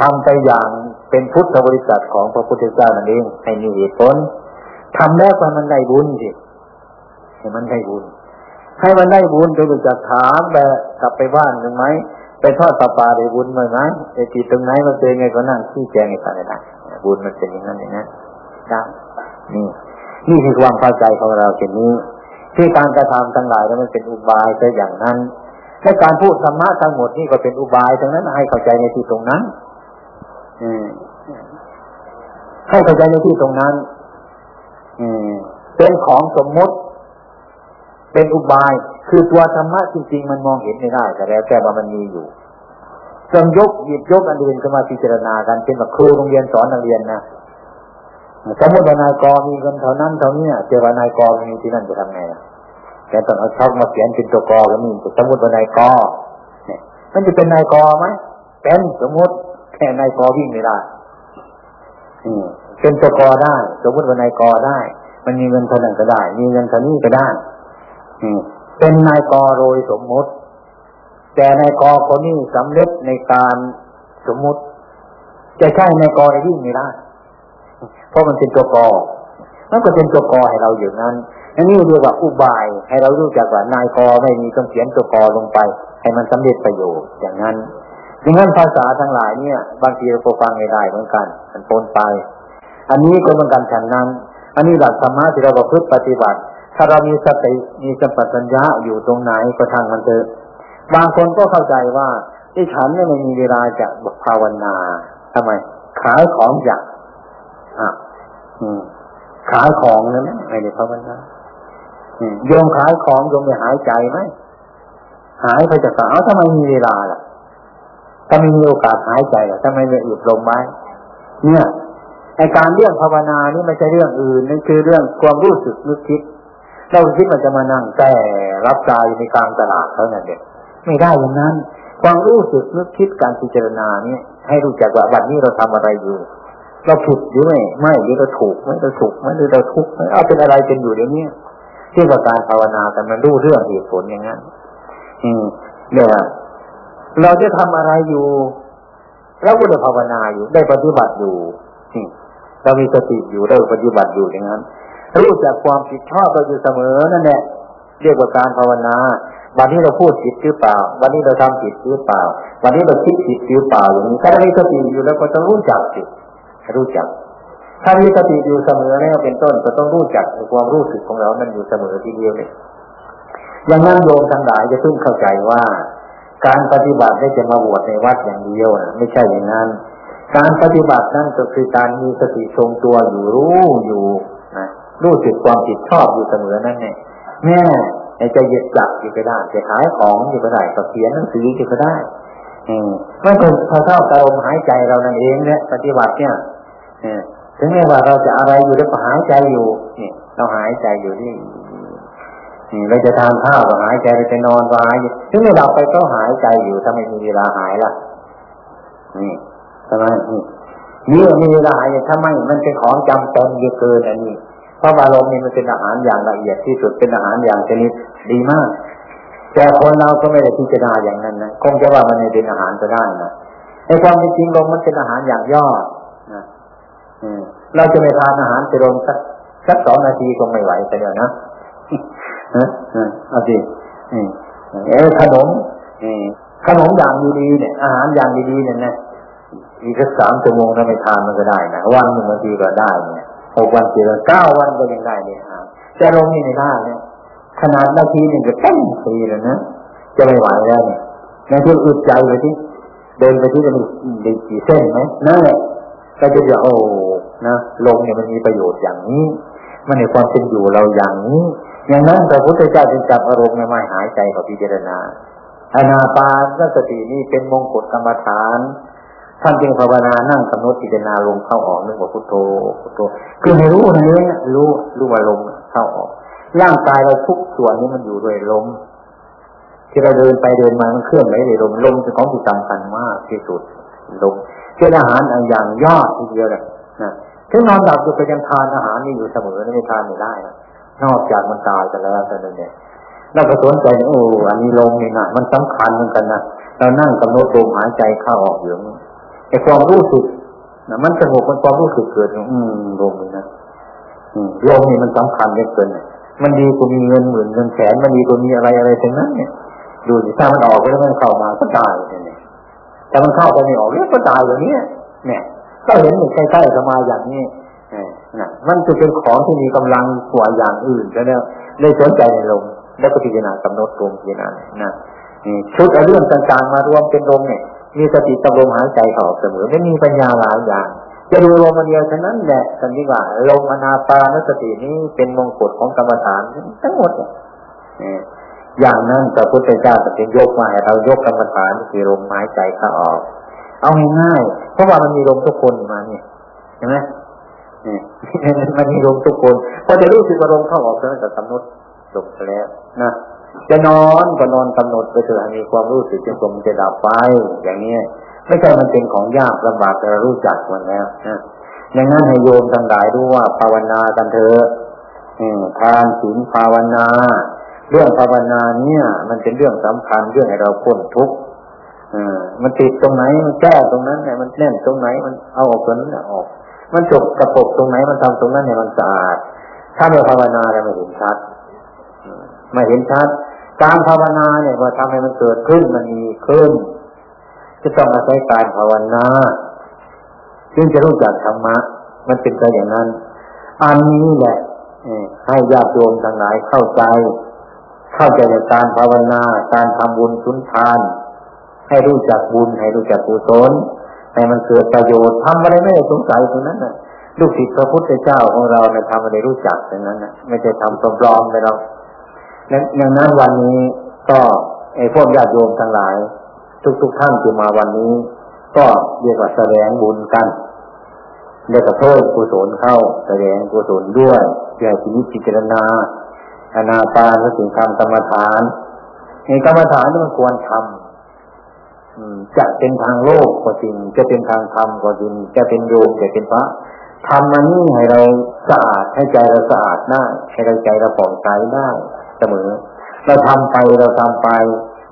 ทำไปอย่างเป็นพุทธบริษัทของพระพุทธเจ้านั่นเองให้มีเหตุผลทำแล้วมันได้บุญสิให้มันได้บุญ ให้มันได้บุญโดยจะถามแบบกลับไปบ้านกันไหมไปทอดปลาปลาได้บุญไหมไหมไอ้ที่ตรงไหนมันเป็นไงก็นั่งขี้แจงไอ้กันได้บุญมันเป็นอย่างนั้นอย่างนั้น ได้นี่นี่คือความเข้าใจของเราเช่นนี้ ที่การกระทำทั้งหลายนั้นมันเป็นอุบายแต่อย่างนั้นและการพูดธรรมะทั้งหมดนี่ก็เป็นอุบายทั้งนั้นให้เข้าใจในที่ตรงนั้นอืมให้เข้าใจในที่ตรงนั้นอืมเป็นของสมมติ เป็นอุบาย คือตัวธรรมะจริงๆ มันมองเห็นไม่ได้ แต่แล้วแต่ว่ามันมีอยู่จนยกหยิบยกอันอื่นขึ้นมาพิจารณากันเป็นแบบครูโรงเรียนสอนนักเรียนนะ สมมติว่านายกมีเงินเท่านั้นเท่านี้เจอว่านายกมีที่นั่นจะทำไงแต่ต้องเอาช่องมาเขียนเป็นตัวกอก็มีสมมติว่านายกเนี่ยมันจะเป็นนายกไหมเป็นสมมติแค่นายกวิ่งไม่ได้เป็นตัวกอได้ สมมติว่านายกได้ มันมีเงินเท่านั้นก็ได้ มีเงินเท่านี้ก็ได้เป็นนายกโดยสมมติ แต่นายกคนนี้สำเร็จในการสมมติ จะใช่นายกได้วิ่งไม่ได้ เพราะมันเป็นตัวกอมันก็เป็นตัวกอให้เราอยู่นั้นอันนี้เรียกว่าอุบาย ให้เรารู้จักว่านายกอไม่มีต้องเขียนตัวกอลงไป ให้มันสำเร็จประโยชน์อย่างนั้นดังนั้นภาษาทั้งหลายเนี่ย บางทีเราฟังไม่ได้เหมือนกัน มันปนไป อันนี้ก็เหมือนกันฉันนั้น อันนี้หลักธรรมะที่เราประพฤติปฏิบัติ ถ้าเรามีสติมีสัมปชัญญะอยู่ตรงไหนก็ทางมันเถอะบางคนก็เข้าใจว่าไอ้ฉันเนี่ยไม่มีเวลาจะภาวนาทำไมขายของอย่าง ขายของนั้นไม่ได้ภาวนาโยมขายของโยมไม่หายใจไหมหายไปจากสาวทำไมมีเวลาล่ะถ้าไม่มีโอกาสหายใจถ้าไม่มีอุดลมไว้เนี่ยในการเรื่องภาวนานี่ไม่ใช่เรื่องอื่นนั่นคือเรื่องความรู้สึกนึกคิด เราคิดมันจะมานั่งแต่รับใจในกลางตลาดเท่านั้นเด็กไม่ได้อย่างนั้น ความรู้สึกนึกคิดการพิจารณาเนี่ยให้รู้จักว่าวันนี้เราทำอะไรอยู่ เราผิดหรือไม่ไม่หรือเราถูกไม่เราถูกไม่หรือเราทุกข์ไม่เอาเป็นอะไรเป็นอยู่เดี๋ยวนี้ที่ว่าการภาวนาแต่มันรู้เรื่องเหตุผลอย่างนั้นอืมเนี่ยเราจะทำอะไรอยู่เราก็ได้ภาวนาอยู่ ได้ปฏิบัติอยู่เรามีสติอยู่ได้ปฏิบัติอยู่อย่างนั้นรู้จักความผิดชอบเราอยู่เสมอนั่นแหละเรียกว่าการภาวนา วันนี้เราพูดผิดหรือเปล่า วันนี้เราทำผิดหรือเปล่า วันนี้เราคิดผิดหรือเปล่าอย่างนี้ถ้าเรามีสติอยู่แล้วก็ต้องรู้จักสิ รู้จัก ถ้ามีสติอยู่เสมอแล้วเป็นต้นก็ต้องรู้จักความรู้สึกของเรานั้นอยู่เสมอทีเดียวเลยอย่างนั้นโยมทั้งหลายจะต้องเข้าใจว่า การปฏิบัติได้จะมาบวชในวัดอย่างเดียวนะไม่ใช่อย่างนั้น การปฏิบัตินั่นก็คือการมีสติทรงตัวอยู่รู้อยู่นะรู้สึกความผิดชอบอยู่เสมอนั่นเองแม่จะเยียดจับอยู่ก็ได้จะขายของอยู่ก็ได้ก็เขียนหนังสืออยู่ก็ได้อืมมันเป็นเท่าเท่ากับลมหายใจเรานั่นเองเนี่ยปฏิบัติเนี่ย ถึงแม้ว่าเราจะอะไรอยู่แล้วก็หายใจอยู่เนี่ยเราหายใจอยู่นี่เราจะทานข้าวก็หายใจเราจะนอนก็หายถึงแม้เราไปก็หายใจอยู่ถ้าไมมีเวลาหายล่ะนี่ใช่ไมนี่มีเวลาหายถ้าไม่มันเป็นของจำเป็นเยอะเกินอันนี้เพราะบาลมนี่มันเป็นอาหารอย่างละเอียดที่สุดเป็นอาหารอย่างชนิดดีมาก แต่คนเราก็ไม่ได้พิจารณาอย่างนั้นนะคงจะว่ามันเป็นอาหารก็ได้นะในความเป็นจริงลมมันเป็นอาหารอย่างยอด เราจะไม่ทานอาหารไปลมสักสักสองนาทีคงไม่ไหวแต่เดียวนะเอาสิเออขนมขนมอย่างดีๆเนี่ยอาหารอย่างดีๆเนี่ยนะอีกสักสามชั่วโมงถ้าไม่ทานมันก็ได้นะวันหนึ่งบางทีก็ได้เนี่ยหกวันสี่วันเก้าวันก็ยังได้เนี่ยจะลงนี่ไม่ได้เนี่ยขนาดนาทีหนึ่งก็เต็มทีเลยนะจะไม่ไหวแล้วเนี่ยนที่อึดใจไปที่เดินไปที่จะมีดีกี่เส้นไหมนั่นแหละก็จะจะโอ้ นะลงเนี่ยมันมีประโยชน์อย่างนี้ มันในความเป็นอยู่เราอย่างนี้อย่างนั้นพระพุทธเจ้าจึงจับอารมณ์ในไม่หายใจกับพิจารณาอนาปานสตินี่เป็นมงกุฎกรรมฐานท่านจึงภาวนานั่งกำหนดพิจารณาลมเข้าออกนึกว่าพุทโธพุทโธคือให้รู้นี้รู้รู้ว่าลมเข้าออกร่างกายเราทุกส่วนนี้มันอยู่ด้วยลมที่เราเดินไปเดินมามันเคลื่อนไหวในลมลมเป็นของที่สำคัญมากที่สุดลมเป็นอาหารอย่างยอดทีเดียวเลยนะ ถึงนอนหลับอยู่ก็ยังทานอาหารนี่อยู่เสมอไม่ทานไม่ได้นอกจากมันตายกันแล้วแต่นั้นเนี่ยเราก็สนใจโอ้อันนี้ลมนี่นะมันสำคัญเหมือนกันนะเรานั่งกำหนดลมหายใจเข้าออกอยู่ไอ้ความรู้สึกนะมันสงบมันความรู้สึกเกิดอืมลมนี่นะลมนี่มันสำคัญเหลือเกินมันดีกว่ามีเงินหมื่นเงินแสนมันดีกว่ามีอะไรอะไรทั้งนั้นเนี่ยดูสิถ้ามันออกแล้วมันเข้ามาก็ตายเนี่ยแต่มันเข้าไปไม่ออกเนี่ยก็ตายอย่างนี้เนี่ย ก็เห็นใกล้ๆสมาอย่างนี้นะมันจะเป็นของที่มีกำลังกว่าอย่างอื่นแล้วเลยสนใจในลมแล้วก็พิจารณากำหนดลมพิจารณานะชุดเรื่องต่างๆมารวมเป็นลมเนี่ยมีสติตำลมหายใจเข้าเสมอไม่มีปัญญาหลายอย่าง จะดูลมมันเดียวฉะนั้นแหละสันนิว่าลมอนาปานสตินี้เป็นมงกุฎของกรรมฐานทั้งหมดเนี่ยอย่างนั้นพระพุทธเจ้าจะเป็นยกมาให้เรายกกรรมฐานคือลมหายใจเข้าออก เอาง่ายๆเพราะว่ามันมีลมทุกคนมาเนี่ยเห็นไหมมันมีลมทุกคนพอจะรู้สึกว่าลมเข้าออกแล้วจะกำหนดลมแล้วนะจะนอนก็นอนกำหนดไปเถอะมีความรู้สึกจนมจะดับไปอย่างนี้ไม่ใช่มันเป็นของยากลำบากเรารู้จักมันแล้วนะอย่างนั้นให้โยมทั้งหลายรู้ว่าภาวนากันเถอะทานศีลภาวนา เรื่องภาวนาเนี่ย มันเป็นเรื่องสำคัญเรื่องให้เราพ้นทุกข์ มันติดตรงไหนมันแก้ตรงนั้นเนี่ยมันแน่นตรงไหนมันเอาออกตรงนั้นออก มันจบกระปกตรงไหนมันทำตรงนั้นเนี่ยมันสะอาด ถ้าไม่ภาวนาเราไม่เห็นชัดไม่เห็นชัด การภาวนาเนี่ยว่าทำให้มันเกิดขึ้นมันมีขึ้นจะต้องอาศัยการภาวนาจึงจะรู้จักธรรมะ มันเป็นไปอย่างนั้น อันนี้แหละให้ญาติโยมทั้งหลายเข้าใจ เข้าใจในการภาวนา การทำบุญสุนทาน ให้รู้จักบุญให้รู้จักกุศลให้มันเกิดประโยชน์ทำอะไรไม่ได้สงสัยตรงนั้นนะลูกศิษย์พระพุทธเจ้าของเราเนี่ยทำอะไรรู้จักตรงนั้นนะไม่ใช่ทำปลอมๆไปเราดังนั้นวันนี้ก็ไอ้พวกญาติโยมทั้งหลาย ทุก ๆ ท่านที่มาวันนี้ ก็เรียกว่าแสดงบุญกันเรียกว่าโทษกุศลเข้า แสดงกุศลด้วยเพื่อชีวิตพิจารณาอนาปานและสิ่งทำกรรมฐานในกรรมฐานนี่มันควรทำ จะเป็นทางโลกก็จริง จะเป็นทางธรรมก็จริง จะเป็นโยมจะเป็นพระทำมันนี่ให้เราสะอาดให้ใจเราสะอาดได้ให้เราใจเราผ่องใสได้เสมอ เราทำไปเราทำไป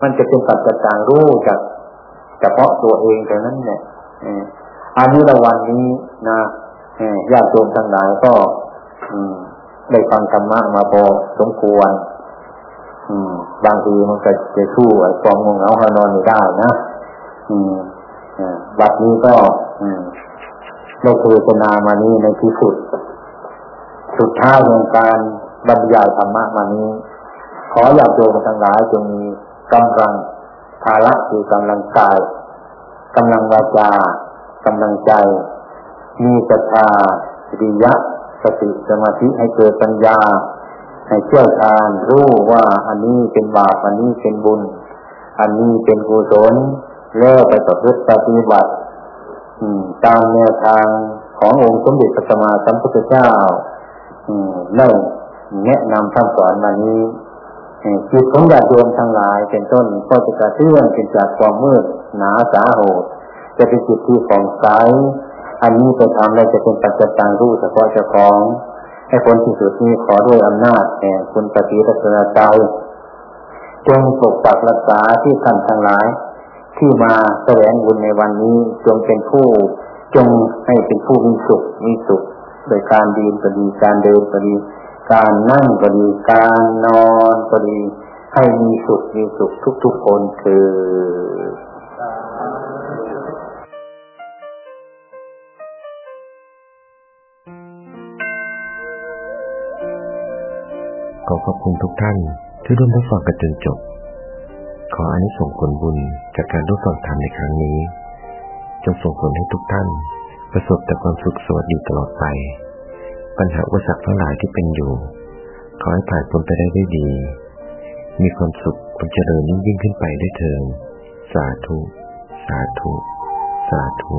มันจะเป็นสัจจางรู้จากเฉพาะตัวเองเท่านั้นเนี่ยอันนี้ระวันนี้นะญาติโยมทั้งหลายก็ได้ฟังธรรมะมาพอสมควรบางทีมันก็จะสู้ไอ้ความงงเหงาหานอนไม่ได้นะ บัดนี้ก็ได้คุยนามานี้ในที่สุด สุดท้ายของการบรรยายธรรมะมานี้ ขออยากโยมทั้งหลายจงมีกำลังภาระคือกำลังกายกำลังวาจากำลังใจ มีศรัทธาสิยะสติสมาธิให้เกิดปัญญา ให้เชี่ยวชาญรู้ว่าอันนี้เป็นบาปอันนี้เป็นบุญ อันนี้เป็นกุศล เลิกไปต่อพฤติปฏิบัติตามแนวทางขององค์สมเด็จพระสัมมาสัมพุทธเจ้าได้แนะนำท่านสอนมานี้จิตของญาติโยมทั้งหลาย เป็นต้นก็จะกระเทือนเป็นจากความมืดหนาสาโหดจะเป็นจิตที่ฝ่องใสอันนี้ไปทำได้จะเป็นปัจจตังรู้เฉพาะเจ้าของ ให้ผลที่สุดนี้ขอด้วยอำนาจแห่งคุณปฏิรัตนาใจจงปกปักรักษาที่ท่านทั้งหลาย ที่มาแสวงบุญในวันนี้จงเป็นผู้จงให้เป็นผู้มีสุขมีสุข โดยการดีก็ดีการเดินก็ดี การนั่งก็ดีการนอนก็ดี ให้มีสุขมีสุขทุกๆคนคือขอขอบคุณทุกท่านที่ร่วมรับฟังกันจนจบ ขออนิสงส์ผลบุญจากการร่วมฟังธรรมในครั้งนี้ จงส่งผลให้ทุกท่าน ประสบแต่ความสุขสวัสดีตลอดไป ปัญหาอุปสรรคทั้งหลายที่เป็นอยู่ ขอให้ผ่านพ้นไปได้ด้วยดี มีความสุขความเจริญยิ่งยิ่งขึ้นไปได้เถิดสาธุ สาธุ สาธุ